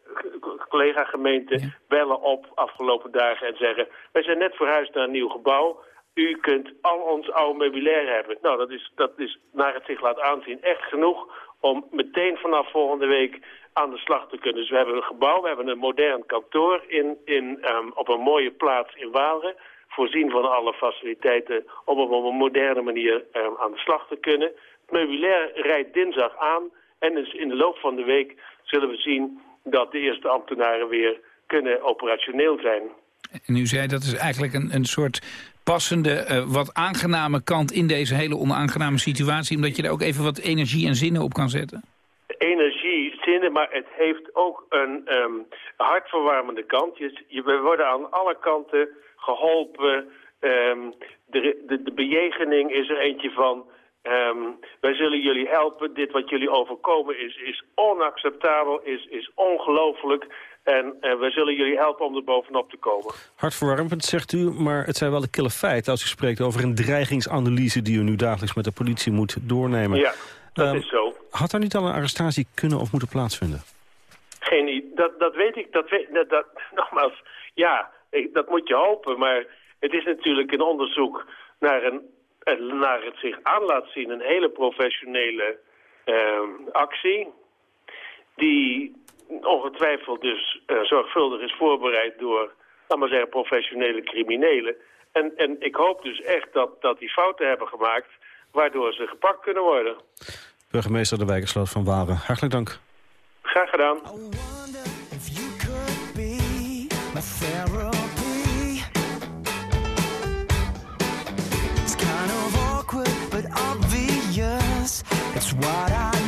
collega-gemeente, bellen op afgelopen dagen en zeggen... wij zijn net verhuisd naar een nieuw gebouw. U kunt al ons oude meubilair hebben. Nou, dat is, dat is naar het zich laat aanzien echt genoeg om meteen vanaf volgende week aan de slag te kunnen. Dus we hebben een gebouw, we hebben een modern kantoor in, in, ehm, op een mooie plaats in Waalre. Voorzien van alle faciliteiten om op een moderne manier ehm, aan de slag te kunnen. Het meubilair rijdt dinsdag aan en dus in de loop van de week zullen we zien dat de eerste ambtenaren weer kunnen operationeel zijn. En u zei dat is eigenlijk een, een soort passende, eh, wat aangename kant in deze hele onaangename situatie... omdat je daar ook even wat energie en zinnen op kan zetten? energie, zinnen, maar het heeft ook een ehm, hartverwarmende kant. Je, je, we worden aan alle kanten geholpen. Ehm, de, de, de bejegening is er eentje van... ehm, wij zullen jullie helpen. Dit wat jullie overkomen is, is onacceptabel, is, is ongelooflijk. En eh, wij zullen jullie helpen om er bovenop te komen. Hartverwarmend, zegt u, maar het zijn wel de kille feiten... als u spreekt over een dreigingsanalyse die u nu dagelijks met de politie moet doornemen. Ja, dat Ehm, is zo. Had er niet al een arrestatie kunnen of moeten plaatsvinden? Geen, dat, dat weet ik, dat weet, dat, dat, (laughs) nogmaals, ja, ik- dat moet je hopen, maar het is natuurlijk een onderzoek naar, een- naar het zich aan laat zien, een hele professionele ehm, actie, die ongetwijfeld dus eh, zorgvuldig is voorbereid door, laat maar zeggen, professionele criminelen. En, en ik hoop dus echt dat, dat die fouten hebben gemaakt, waardoor ze gepakt kunnen worden. Burgemeester De Wijkersloot van Waren, hartelijk dank. Graag gedaan. Obvious. It's what I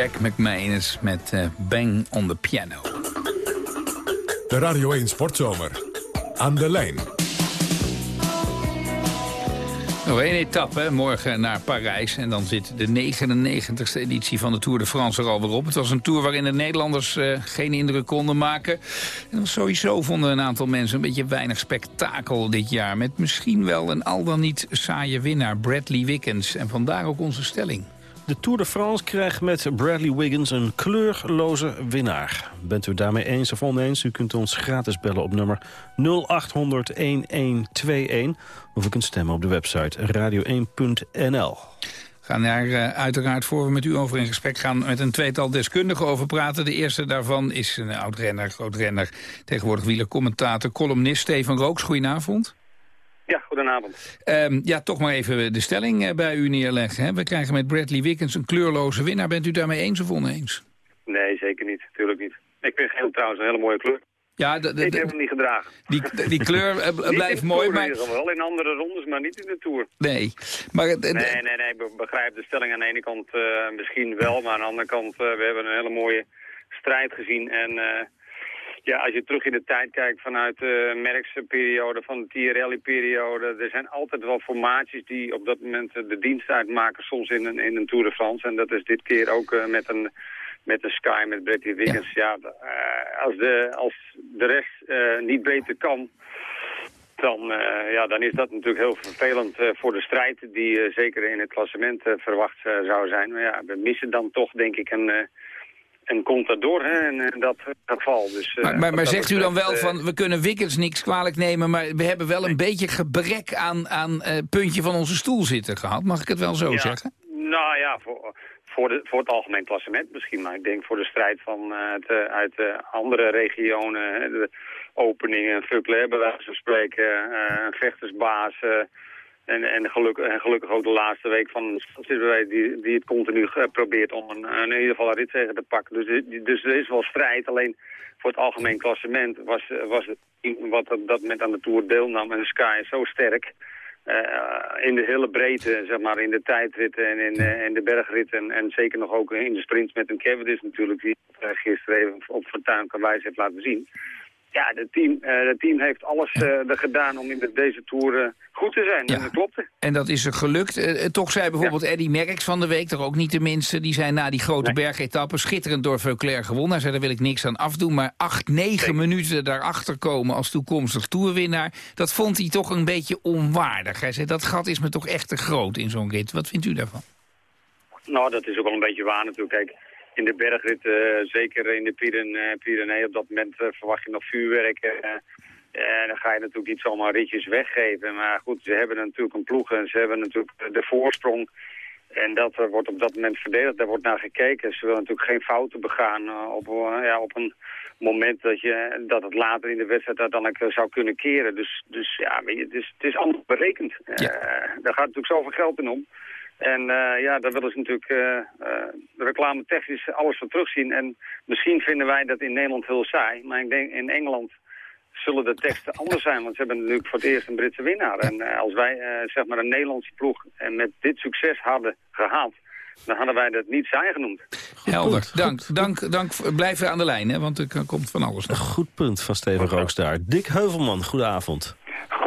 Jack McManus met eh, Bang on the Piano. De Radio 1 Sportzomer. Aan de lijn. Nog één etappe, morgen naar Parijs. En dan zit de 99ste editie van de Tour de France er alweer op. Het was een tour waarin de Nederlanders eh, geen indruk konden maken. En sowieso vonden een aantal mensen een beetje weinig spektakel dit jaar. Met misschien wel een al dan niet saaie winnaar, Bradley Wiggins. En vandaar ook onze stelling. De Tour de France krijgt met Bradley Wiggins een kleurloze winnaar. Bent u daarmee eens of oneens? U kunt ons gratis bellen op nummer 0800-1121. Of u kunt stemmen op de website radio1.nl. gaan daar uh, uiteraard voor we met u over in gesprek gaan... met een tweetal deskundigen over praten. De eerste daarvan is een oud-renner, groot-renner... tegenwoordig wielercommentator, columnist Steven Rooks. Goedenavond. Ja, goedenavond. Um, ja, toch maar even de stelling uh, bij u neerleggen. Hè? We krijgen met Bradley Wiggins een kleurloze winnaar. Bent u daarmee eens of oneens? Nee, zeker niet. Tuurlijk niet. Ik vind geel trouwens een hele mooie kleur. Ja, de, de, ik heb hem niet gedragen. Die, die kleur (laughs) uh, blijft mooi, tour, maar... Wel in andere rondes, maar niet in de Tour. Nee. Maar, uh, nee, nee, nee, ik begrijp de stelling aan de ene kant uh, misschien wel, maar aan de andere kant, we hebben een hele mooie strijd gezien. En ja, als je terug in de tijd kijkt vanuit de Merckse periode, van de TRL-periode, er zijn altijd wel formaties die op dat moment de dienst uitmaken, soms in een, in een Tour de France. En dat is dit keer ook met een met de Sky, met Bradley Wiggins. Ja, ja uh, als, de, als de rest uh, niet beter kan, dan, uh, ja, dan is dat natuurlijk heel vervelend voor de strijd die zeker in het klassement verwacht zou zijn. Maar ja, we missen dan toch denk ik een, een contador hè, in dat geval. Dus, maar maar, maar zegt u dan wel van, we kunnen Wiggins niks kwalijk nemen, maar we hebben wel een beetje gebrek aan, aan puntje van onze stoel zitten gehad. Mag ik het wel zo ja. zeggen? Nou ja, voor, voor, de, voor het algemeen klassement misschien. Maar ik denk voor de strijd van, uh, het, uh, uit uh, andere regionen, de openingen, Fuckler bij wijze van spreken, een vechtersbaas... en, en, gelukkig, gelukkig ook de laatste week van die, die het continu probeert om een, in ieder geval een ritzegen te pakken. Dus, dus er is wel strijd, alleen voor het algemeen klassement was, was het wat op dat moment aan de Tour deelnam en Sky zo sterk... Uh, in de hele breedte, zeg maar, in de tijdritten en in, in de bergritten. En zeker nog ook in de sprints met een Cavendish natuurlijk, die gisteren even op fortuinlijke wijze heeft laten zien. Ja, het team, het team heeft alles er gedaan om in de, deze Tour goed te zijn. Ja. En dat klopte. En dat is er gelukt. toch zei bijvoorbeeld ja. Eddie Merckx van de week, toch ook niet de minste... die zei na die grote nee. bergetappe schitterend door Veuclair gewonnen. Hij zei, daar wil ik niks aan afdoen. Maar acht, negen nee. minuten daarachter komen als toekomstig toerwinnaar... dat vond hij toch een beetje onwaardig. Hij zei, dat gat is me toch echt te groot in zo'n rit. Wat vindt u daarvan? Nou, dat is ook wel een beetje waar natuurlijk. Kijk, in de bergrit, uh, zeker in de Pyrenee, Pyrenee op dat moment uh, verwacht je nog vuurwerk... En dan ga je natuurlijk niet zomaar ritjes weggeven. Maar goed, ze hebben natuurlijk een ploeg en ze hebben natuurlijk de voorsprong. En dat wordt op dat moment verdedigd, daar wordt naar gekeken. Ze willen natuurlijk geen fouten begaan op, ja, op een moment dat, je, dat het later in de wedstrijd uiteindelijk zou kunnen keren. Dus, dus ja, het, is, het is anders berekend. Ja. daar gaat natuurlijk zoveel geld in om. En ja, daar willen ze natuurlijk reclame technisch alles van terugzien. En misschien vinden wij dat in Nederland heel saai. Maar ik denk in Engeland zullen de teksten anders zijn. Want ze hebben natuurlijk voor het eerst een Britse winnaar. En uh, als wij uh, zeg maar een Nederlandse ploeg uh, met dit succes hadden gehaald... dan hadden wij dat niet saai genoemd. Helder. Dank, dank, dank. Blijf aan de lijn, hè, want er komt van alles nog. Goed punt van Steven Rooks daar. Dick Heuvelman, goedenavond.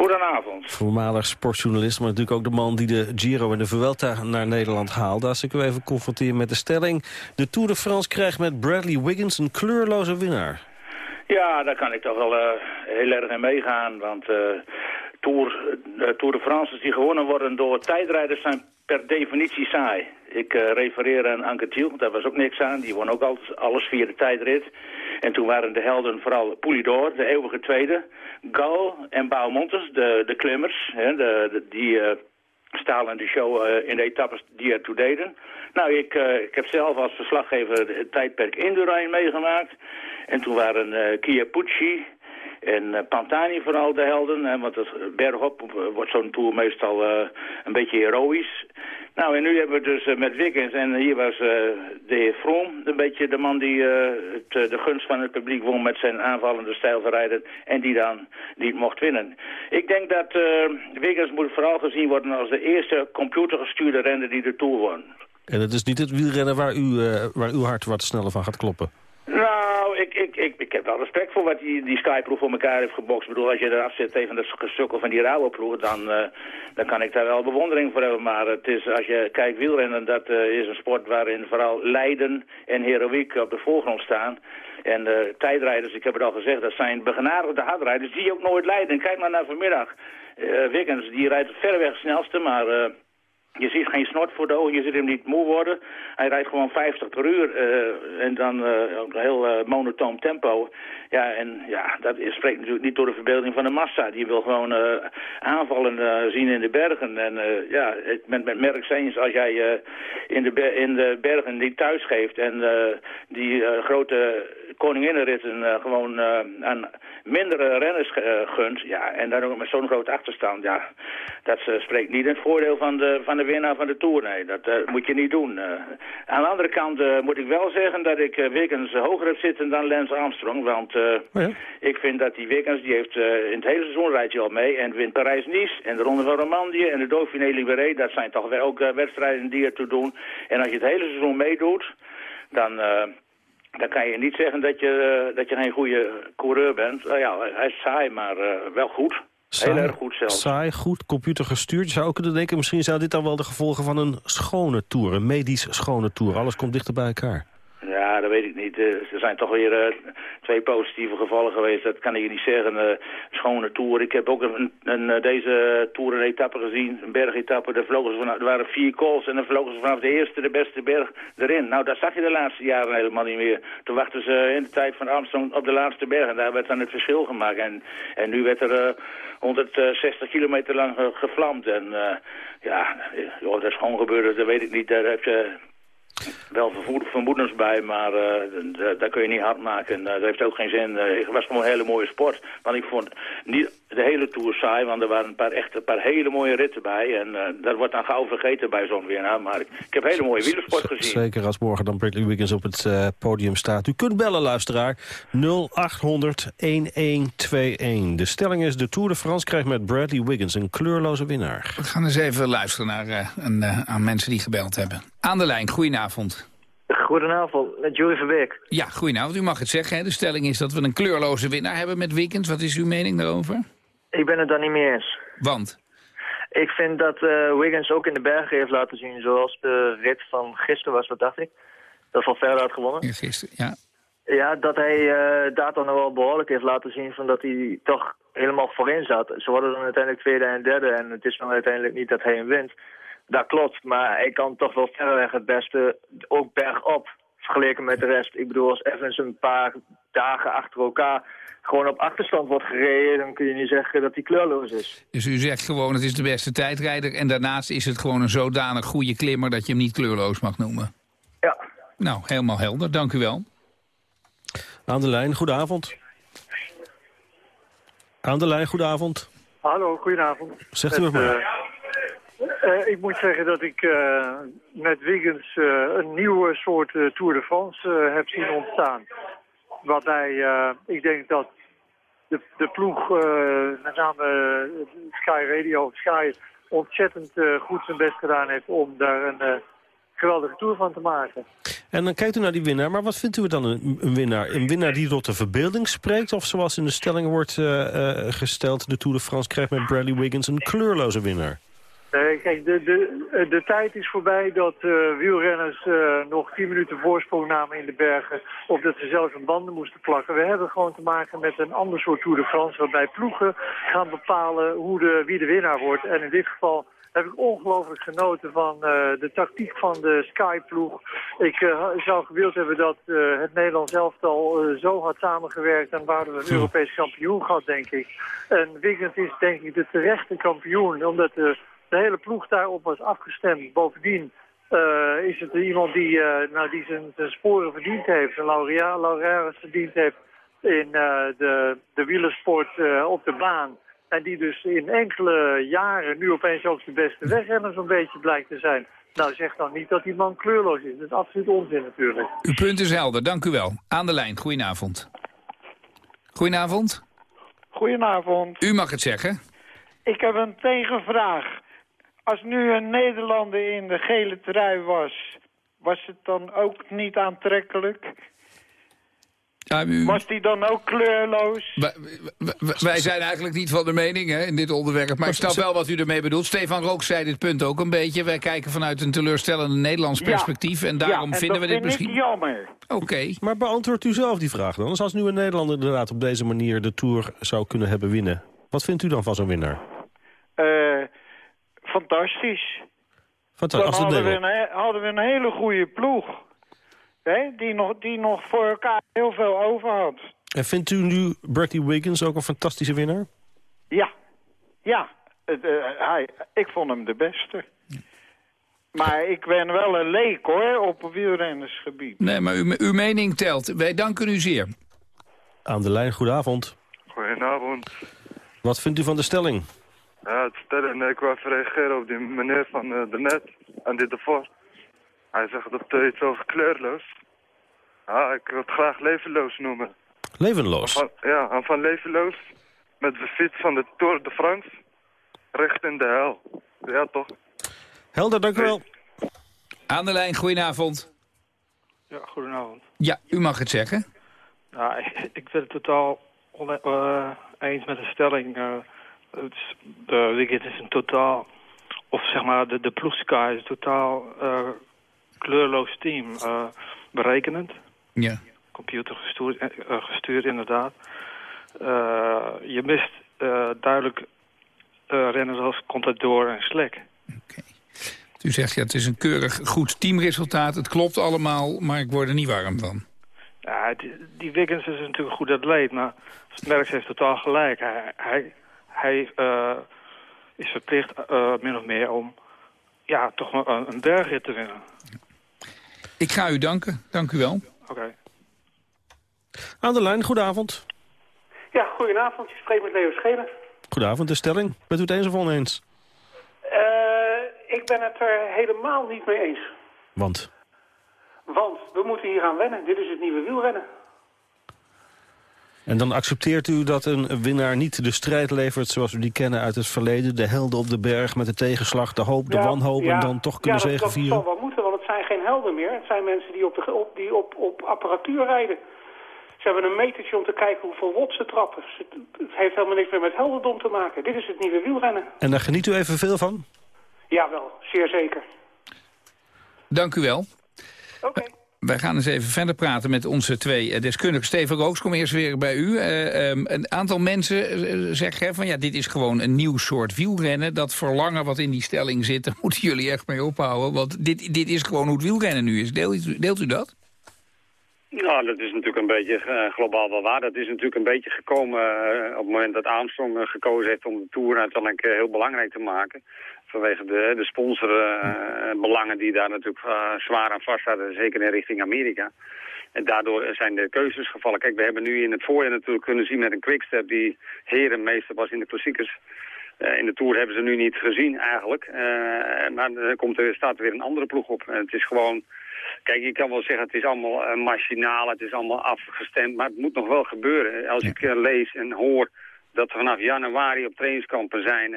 Goedenavond. Voormalig sportjournalist, maar natuurlijk ook de man die de Giro en de Vuelta naar Nederland haalde. Als ik u even confronteer met de stelling... de Tour de France krijgt met Bradley Wiggins een kleurloze winnaar. Ja, daar kan ik toch wel uh, heel erg in meegaan. Want uh, Tour, uh, Tour de France die gewonnen worden door tijdrijders zijn per definitie saai. Ik refereer aan Anke Thiel, daar was ook niks aan. Die won ook alles, alles via de tijdrit. En toen waren de helden vooral Poulidor, de eeuwige tweede. Gal en Baumontes, de, de klimmers, hè, de, die stalen de show in de etappes die ertoe deden. Nou, ik, ik heb zelf als verslaggever het tijdperk Indurain meegemaakt. En toen waren uh, Pucci en uh, Pantani vooral de helden. Hè, want het bergop wordt zo'n tour meestal uh, een beetje heroïs. Nou, en nu hebben we dus met Wiggins en hier was de heer een beetje de man die het, de gunst van het publiek won met zijn aanvallende stijl van en die dan niet mocht winnen. Ik denk dat Wiggins moet vooral gezien worden als de eerste computergestuurde renner die de Tour won. En het is niet het wielrennen waar, u, eh, waar uw hart wat sneller van gaat kloppen. Nou, ik, ik, ik, ik heb wel respect voor wat die, die Sky-ploeg voor elkaar heeft gebokst. Ik bedoel, als je eraf zit tegen dat gesukkel van die rauwe ploeg, dan, eh, dan kan ik daar wel bewondering voor hebben. Maar het is, als je kijkt wielrennen, dat eh, is een sport waarin vooral lijden en heroïek op de voorgrond staan. En eh, tijdrijders, ik heb het al gezegd, dat zijn begenadigde hardrijders die ook nooit lijden. Kijk maar naar vanmiddag. Eh Wiggins, die rijdt verreweg het snelste, maar... je ziet geen snort voor de ogen, je ziet hem niet moe worden. Hij rijdt gewoon 50 per uur eh, en dan ook een heel eh, monotoom tempo. Ja, en ja, dat is, spreekt natuurlijk niet door de verbeelding van de massa. Die wil gewoon aanvallen zien in de bergen. En ja, het, met, met Merckx eens, als jij in, de in de bergen die thuis geeft en die grote koninginnenritten gewoon aan mindere renners eh, gunt, ja, en dan ook met zo'n grote achterstand, ja, dat eh, spreekt niet in het voordeel van de, van de winnaar van de Tour, nee, dat eh, moet je niet doen. Eh, aan de andere kant eh, moet ik wel zeggen dat ik uh, Wiggins hoger heb zitten dan Lance Armstrong, want eh, ik vind dat die Wiggins, die heeft eh, in het hele seizoen rijdt hij al mee en wint Parijs-Nice en de Ronde van Romandie en de Dauphiné Libéré, dat zijn toch ook wedstrijden die ertoe doen. En als je het hele seizoen meedoet, dan... eh, dan kan je niet zeggen dat je, eh, dat je geen goede coureur bent. Nou ja, hij is saai, maar eh, wel goed. Heel erg goed zelfs. Saai, goed, computergestuurd. Je zou ook kunnen denken, misschien zijn dit dan wel de gevolgen van een schone tour. Een medisch schone tour. Alles komt dichter bij elkaar. Ja, dat weet ik niet. Eh, er zijn toch weer eh, twee positieve gevallen geweest. Dat kan ik je niet zeggen. Eh, schone tour. Ik heb ook een, een, eh, deze tour een etappe gezien. Een bergetappe. Daar vlogen ze vanaf, er waren vier calls en dan vlogen ze vanaf de eerste de beste berg erin. Nou, dat zag je de laatste jaren helemaal niet meer. Toen wachten ze in de tijd van Armstrong op de laatste berg. En daar werd dan het verschil gemaakt. En, en nu werd er eh, 160 kilometer lang gevlamd. En ja, joh, dat is gewoon gebeurd. Dat weet ik niet. Daar heb je wel vermoedens bij, maar eh, d- daar kun je niet hard maken. En, eh, dat heeft ook geen zin. Eh, het was gewoon een hele mooie sport. Want ik vond niet de hele Tour saai, want er waren een paar, echt een paar hele mooie ritten bij. En eh, dat wordt dan gauw vergeten bij zo'n winnaar. Maar ik, ik heb hele mooie wielersport gezien. Zeker als morgen dan Bradley Wiggins op het podium staat. U kunt bellen, luisteraar. 0800 1121. De stelling is, de Tour de France krijgt met Bradley Wiggins een kleurloze winnaar. We gaan eens even luisteren naar eh, een, eh, aan mensen die gebeld hebben. Aan de lijn, goedenavond. Goedenavond, met Joey Verbeek. Ja, goedenavond. U mag het zeggen. Hè. De stelling is dat we een kleurloze winnaar hebben met Wiggins. Wat is uw mening daarover? Ik ben het daar niet mee eens. Want? Ik vind dat eh, Wiggins ook in de bergen heeft laten zien, zoals de rit van gisteren was, dat dacht ik. Dat Van Verder had gewonnen. Gisteren, ja. Ja, dat hij eh, daar dan nog wel behoorlijk heeft laten zien van dat hij toch helemaal voorin zat. Ze worden dan uiteindelijk tweede en derde en het is dan uiteindelijk niet dat hij hem wint. Dat klopt, maar hij kan toch wel verreweg het beste, ook bergop, vergeleken met de rest. Ik bedoel, als Evans een paar dagen achter elkaar gewoon op achterstand wordt gereden, dan kun je niet zeggen dat hij kleurloos is. Dus u zegt gewoon het is de beste tijdrijder... en daarnaast is het gewoon een zodanig goede klimmer... dat je hem niet kleurloos mag noemen. Ja. Nou, helemaal helder. Dank u wel. Aan de lijn, goedenavond. Aan de lijn, goedenavond. Hallo, goedenavond. Zegt u het maar. Eh, ik moet zeggen dat ik eh, met Wiggins eh, een nieuwe soort Tour de France heb zien ontstaan. Waarbij ik denk dat de, de ploeg, met name Sky Radio, Sky, ontzettend goed zijn best gedaan heeft om daar een geweldige Tour van te maken. En dan kijkt u naar die winnaar, maar wat vindt u dan een, winnaar? Een winnaar die tot de verbeelding spreekt? Of zoals in de stelling wordt gesteld... de Tour de France krijgt met Bradley Wiggins een kleurloze winnaar? Nee, kijk, de, de, eh, de tijd is voorbij dat eh, wielrenners eh, nog 10 minuten voorsprong namen in de bergen. Of dat ze zelf hun banden moesten plakken. We hebben gewoon te maken met een ander soort Tour de France. Waarbij ploegen gaan bepalen hoe de, wie de winnaar wordt. En in dit geval heb ik ongelooflijk genoten van eh, de tactiek van de Sky-ploeg. Ik eh, zou gewild hebben dat eh, het Nederlands elftal eh, zo had samengewerkt. Dan waren we een Europees kampioen gehad, denk ik. En Wiggins is denk ik de terechte kampioen. Omdat de, de hele ploeg daarop was afgestemd. Bovendien eh, is het iemand die, eh, nou, die zijn, zijn sporen verdiend heeft. Zijn laurea- laurearis verdiend heeft in eh, de, de wielersport eh, op de baan. En die dus in enkele jaren nu opeens ook de beste wegrenner zo'n beetje blijkt te zijn. Nou, zeg dan niet dat die man kleurloos is. Dat is absoluut onzin natuurlijk. Uw punt is helder, dank u wel. Aan de lijn, goedenavond. Goedenavond. Goedenavond. U mag het zeggen. Ik heb een tegenvraag. Als nu een Nederlander in de gele trui was, was het dan ook niet aantrekkelijk? Ja, u- Was die dan ook kleurloos? Wij- wij- Wij zijn eigenlijk niet van de mening hè, in dit onderwerp. Maar ik snap wel wat u ermee bedoelt. Stefan Rook zei dit punt ook een beetje. Wij kijken vanuit een teleurstellende Nederlands Ja. perspectief. En daarom Ja, en vinden we dat dit vind ik misschien... jammer. Oké. Maar beantwoordt u zelf die vraag dan? Dus als nu een Nederlander inderdaad op deze manier de Tour zou kunnen hebben winnen. Wat vindt u dan van zo'n winnaar? Eh, fantastisch. Fantastisch. Als Dan het hadden we, een, hadden we een hele goede ploeg. Hè? Die, nog, die nog voor elkaar heel veel over had. En vindt u nu Bertie Wiggins ook een fantastische winnaar? Ja, ja. Het, eh, hij, ik vond hem de beste. Maar ik ben wel een leek hoor, op wielrennersgebied. Nee, maar uw, uw mening telt. Wij danken u zeer. Aan de lijn, goedenavond. Goedenavond. Wat vindt u van de stelling? Ja, het stellen, ik wil even reageren op die meneer van uh, de net en dit ervoor. Hij zegt dat uh, iets over kleurloos. Ja, ik wil het graag levenloos noemen. Levenloos? Van, ja, en van levenloos met de fiets van de Tour de France richting de hel. Ja, toch? Helder, dank u wel. Aan de lijn, goedenavond. Ja, goedenavond. Ja, u mag het zeggen. Ja, (laughs) ik, ik ben het totaal one- eh, eens met de stelling. Eh, het is, de Wiggins is een totaal, of zeg maar de, de ploegska is een totaal eh, kleurloos team. eh, berekenend, Ja. computer gestuurd, eh, gestuurd inderdaad. Je mist duidelijk renners als Contador en Slek. U zegt, ja, het is een keurig goed teamresultaat. Het klopt allemaal, maar ik word er niet warm van. Ja, die, die Wiggins is natuurlijk een goed atleet, maar Merckx heeft totaal gelijk. Hij, hij, hij eh, is verplicht, eh, min of meer, om ja, toch een, een bergrit te winnen. Ik ga u danken. Dank u wel. Oké. Aan de lijn, goedenavond. Ja, goedenavond. Je spreekt met Leo Schelen. Goedenavond, de stelling. Bent u het eens of oneens? Eh, ik ben het er helemaal niet mee eens. Want? Want we moeten hier aan wennen. Dit is het nieuwe wielrennen. En dan accepteert u dat een winnaar niet de strijd levert zoals we die kennen uit het verleden. De helden op de berg met de tegenslag, de hoop, de Ja, wanhoop ja, en dan toch kunnen ja, dat, dat zegevieren. zal wel moeten, want het zijn geen helden meer. Het zijn mensen die op, de, op, die op, op apparatuur rijden. Ze hebben een metertje om te kijken hoeveel wop ze trappen. Het, het heeft helemaal niks meer met heldendom te maken. Dit is het nieuwe wielrennen. En daar geniet u even veel van? Jawel, zeer zeker. Dank u wel. Wij gaan eens even verder praten met onze twee eh, deskundigen. Steven Rooks, kom eerst weer bij u. Eh, ehm, een aantal mensen eh, zeggen van ja, dit is gewoon een nieuw soort wielrennen. Dat verlangen wat in die stelling zit, daar (laughs) moeten jullie echt mee ophouden. Want dit, dit is gewoon hoe het wielrennen nu is. Deelt, u- dat? Nou, dat is natuurlijk een beetje globaal wel waar. Dat is natuurlijk een beetje gekomen op het moment dat Armstrong gekozen heeft om de Tour uiteindelijk heel belangrijk te maken. Vanwege de, de sponsorbelangen die daar natuurlijk eh, zwaar aan vast zaten, zeker in richting Amerika. En daardoor zijn de keuzes gevallen. Kijk, we hebben nu in het voorjaar natuurlijk kunnen zien met een quickstep die herenmeester was in de klassiekers. Eh, in de Tour hebben ze nu niet gezien eigenlijk. Eh, maar er komt er, staat er weer een andere ploeg op. En het is gewoon... Kijk, je kan wel zeggen het is allemaal eh, machinaal, het is allemaal afgestemd. Maar het moet nog wel gebeuren. Als ik eh, lees en hoor dat we vanaf januari op trainingskampen zijn...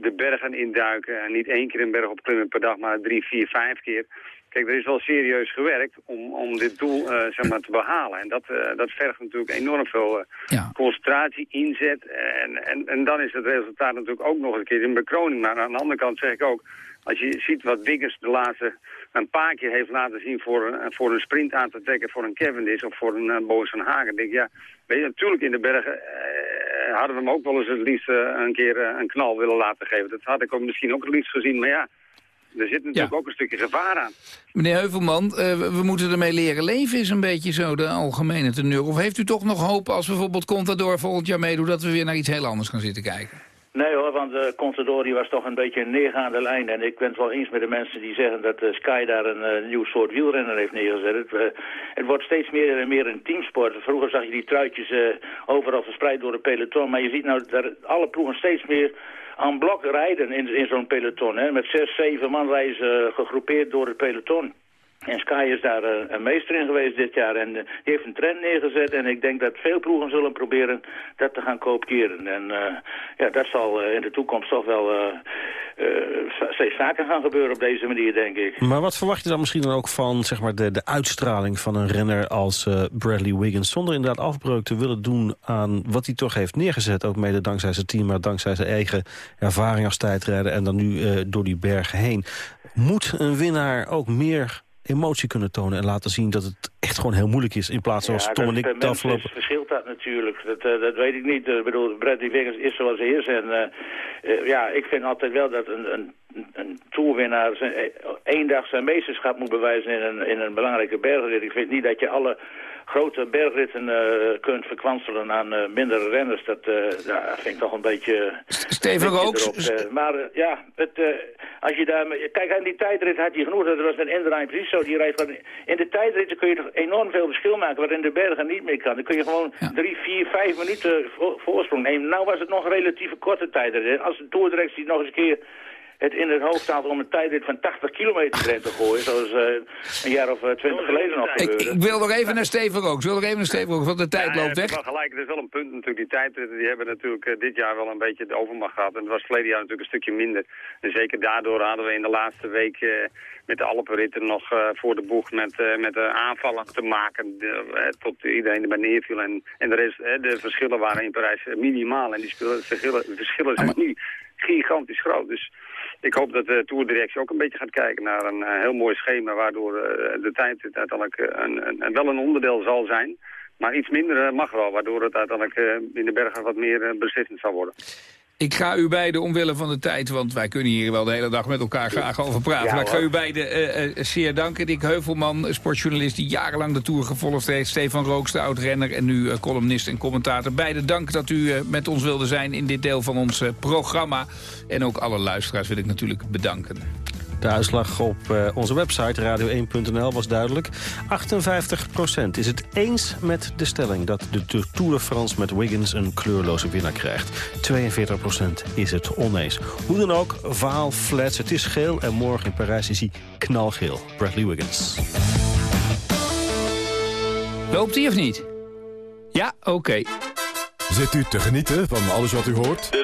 de bergen induiken en niet één keer een berg opklimmen per dag, maar drie, vier, vijf keer. Kijk, er is wel serieus gewerkt om, om dit doel eh, zeg maar, te behalen. En dat, eh, dat vergt natuurlijk enorm veel eh, concentratie, inzet. En, en, en dan is het resultaat natuurlijk ook nog een keer een bekroning. Maar aan de andere kant zeg ik ook, als je ziet wat Wiggins de laatste een paar keer heeft laten zien voor een, voor een sprint aan te trekken voor een Cavendish of voor een uh, Boos van Hagen. denk ja, weet je, natuurlijk in de bergen eh, hadden we hem ook wel eens het liefst eh, een keer eh, een knal willen laten geven. Dat had ik ook misschien ook het liefst gezien, maar ja, er zit natuurlijk ook een stukje gevaar aan. Meneer Heuvelman, eh, we, we moeten ermee leren leven is een beetje zo de algemene teneur. Of heeft u toch nog hoop als bijvoorbeeld Contador volgend jaar meedoet... dat we weer naar iets heel anders gaan zitten kijken? Nee hoor, want uh, Contador die was toch een beetje een neergaande lijn. En ik ben het wel eens met de mensen die zeggen dat uh, Sky daar een uh, nieuw soort wielrenner heeft neergezet. Het, het, wordt steeds meer en meer een teamsport. Vroeger zag je die truitjes overal verspreid door de peloton. Maar je ziet nou dat alle ploegen steeds meer aan blok rijden in, in zo'n peloton. Hè. Met zes, zeven man rijden gegroepeerd door het peloton. En Sky is daar eh, een meester in geweest dit jaar en eh, die heeft een trend neergezet. En ik denk dat veel ploegen zullen proberen dat te gaan kopiëren. En eh, ja, dat zal in de toekomst toch wel eh, steeds vaker gaan gebeuren op deze manier, denk ik. Maar wat verwacht je dan misschien dan ook van zeg maar, de, de uitstraling van een renner als Bradley Wiggins... zonder inderdaad afbreuk te willen doen aan wat hij toch heeft neergezet... ook mede dankzij zijn team, maar dankzij zijn eigen ervaring als tijdrijder... en dan nu door die bergen heen. Moet een winnaar ook meer emotie kunnen tonen en laten zien dat het echt gewoon heel moeilijk is... in plaats van Ja, Tom en ik de afgelopen... verschilt dat natuurlijk. Dat, eh, dat weet ik niet. Ik bedoel, Bradley Wiggins is zoals hij is. En eh, eh, ja, ik vind altijd wel dat een, een, een toerwinnaar zijn, één dag zijn meesterschap moet bewijzen in een, in een belangrijke bergrit. Ik vind niet dat je alle grote bergritten eh, kunt verkwanselen aan eh, mindere renners. Dat eh, ja, vind ik toch een beetje... Erop, eh. maar ja, het, als je daar... Kijk, aan die tijdrit had hij genoeg. Dat was met Indraai precies zo. Die rijdt van, in de tijdritten kun je toch enorm veel verschil maken... wat in de bergen niet meer kan. Dan kun je gewoon drie, vier, vijf minuten vo- voorsprong nemen. Nou was het nog een relatieve korte tijdrit. Als de toerdirectie nog eens een keer het in het hoofd staat om een tijdrit van 80 kilometer erin te gooien... zoals eh, een jaar of twintig geleden nog Ik, gebeurde. ik wil nog even naar Steven Rooks. Ik wil nog even naar Steven Rooks, want de tijd Ja, loopt weg. wel gelijk, er is wel een punt natuurlijk. Die tijdritten die hebben natuurlijk eh, dit jaar wel een beetje de overmacht gehad. En het was verleden jaar natuurlijk een stukje minder. En zeker daardoor hadden we in de laatste week eh, met de Alpenritten nog eh, voor de boeg met, eh, met de aanvallen te maken. De, eh, tot iedereen erbij neerviel. En, en de, rest, eh, de verschillen waren in Parijs eh, minimaal. En die verschillen, verschillen zijn nu gigantisch groot. Dus ik hoop dat de toerdirectie ook een beetje gaat kijken naar een eh, heel mooi schema... waardoor eh, de tijd uiteindelijk eh, een, een, wel een onderdeel zal zijn... Maar iets minder mag wel, waardoor het uiteindelijk in de bergen wat meer beslissend zal worden. Ik ga u beiden omwille van de tijd, want wij kunnen hier wel de hele dag met elkaar graag over praten. Ja, maar ik ga u beiden eh, eh, zeer danken. Dick Heuvelman, sportjournalist die jarenlang de Tour gevolgd heeft. Stefan Rooks, de oud-renner en nu eh, columnist en commentator. Beide dank dat u met ons wilde zijn in dit deel van ons programma. En ook alle luisteraars wil ik natuurlijk bedanken. De uitslag op eh, onze website radio1.nl was duidelijk. 58% is het eens met de stelling dat de, Tour de France met Wiggins een kleurloze winnaar krijgt. 42% is het oneens. Hoe dan ook, vaal flats. Het is geel en morgen in Parijs is hij knalgeel. Bradley Wiggins. Loopt hij of niet? Ja, oké. Zit u te genieten van alles wat u hoort?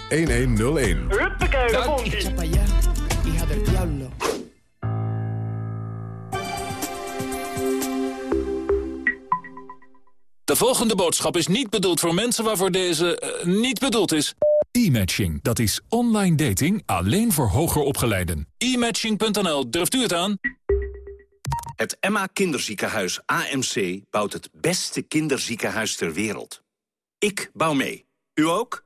1101. Huppakee, daar komt hij. De volgende boodschap is niet bedoeld voor mensen waarvoor deze eh, niet bedoeld is. E-matching, dat is online dating alleen voor hoger opgeleiden. E-matching.nl, durft u het aan? Het Emma Kinderziekenhuis AMC bouwt het beste kinderziekenhuis ter wereld. Ik bouw mee. U ook?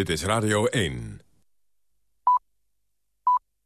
Dit is Radio 1.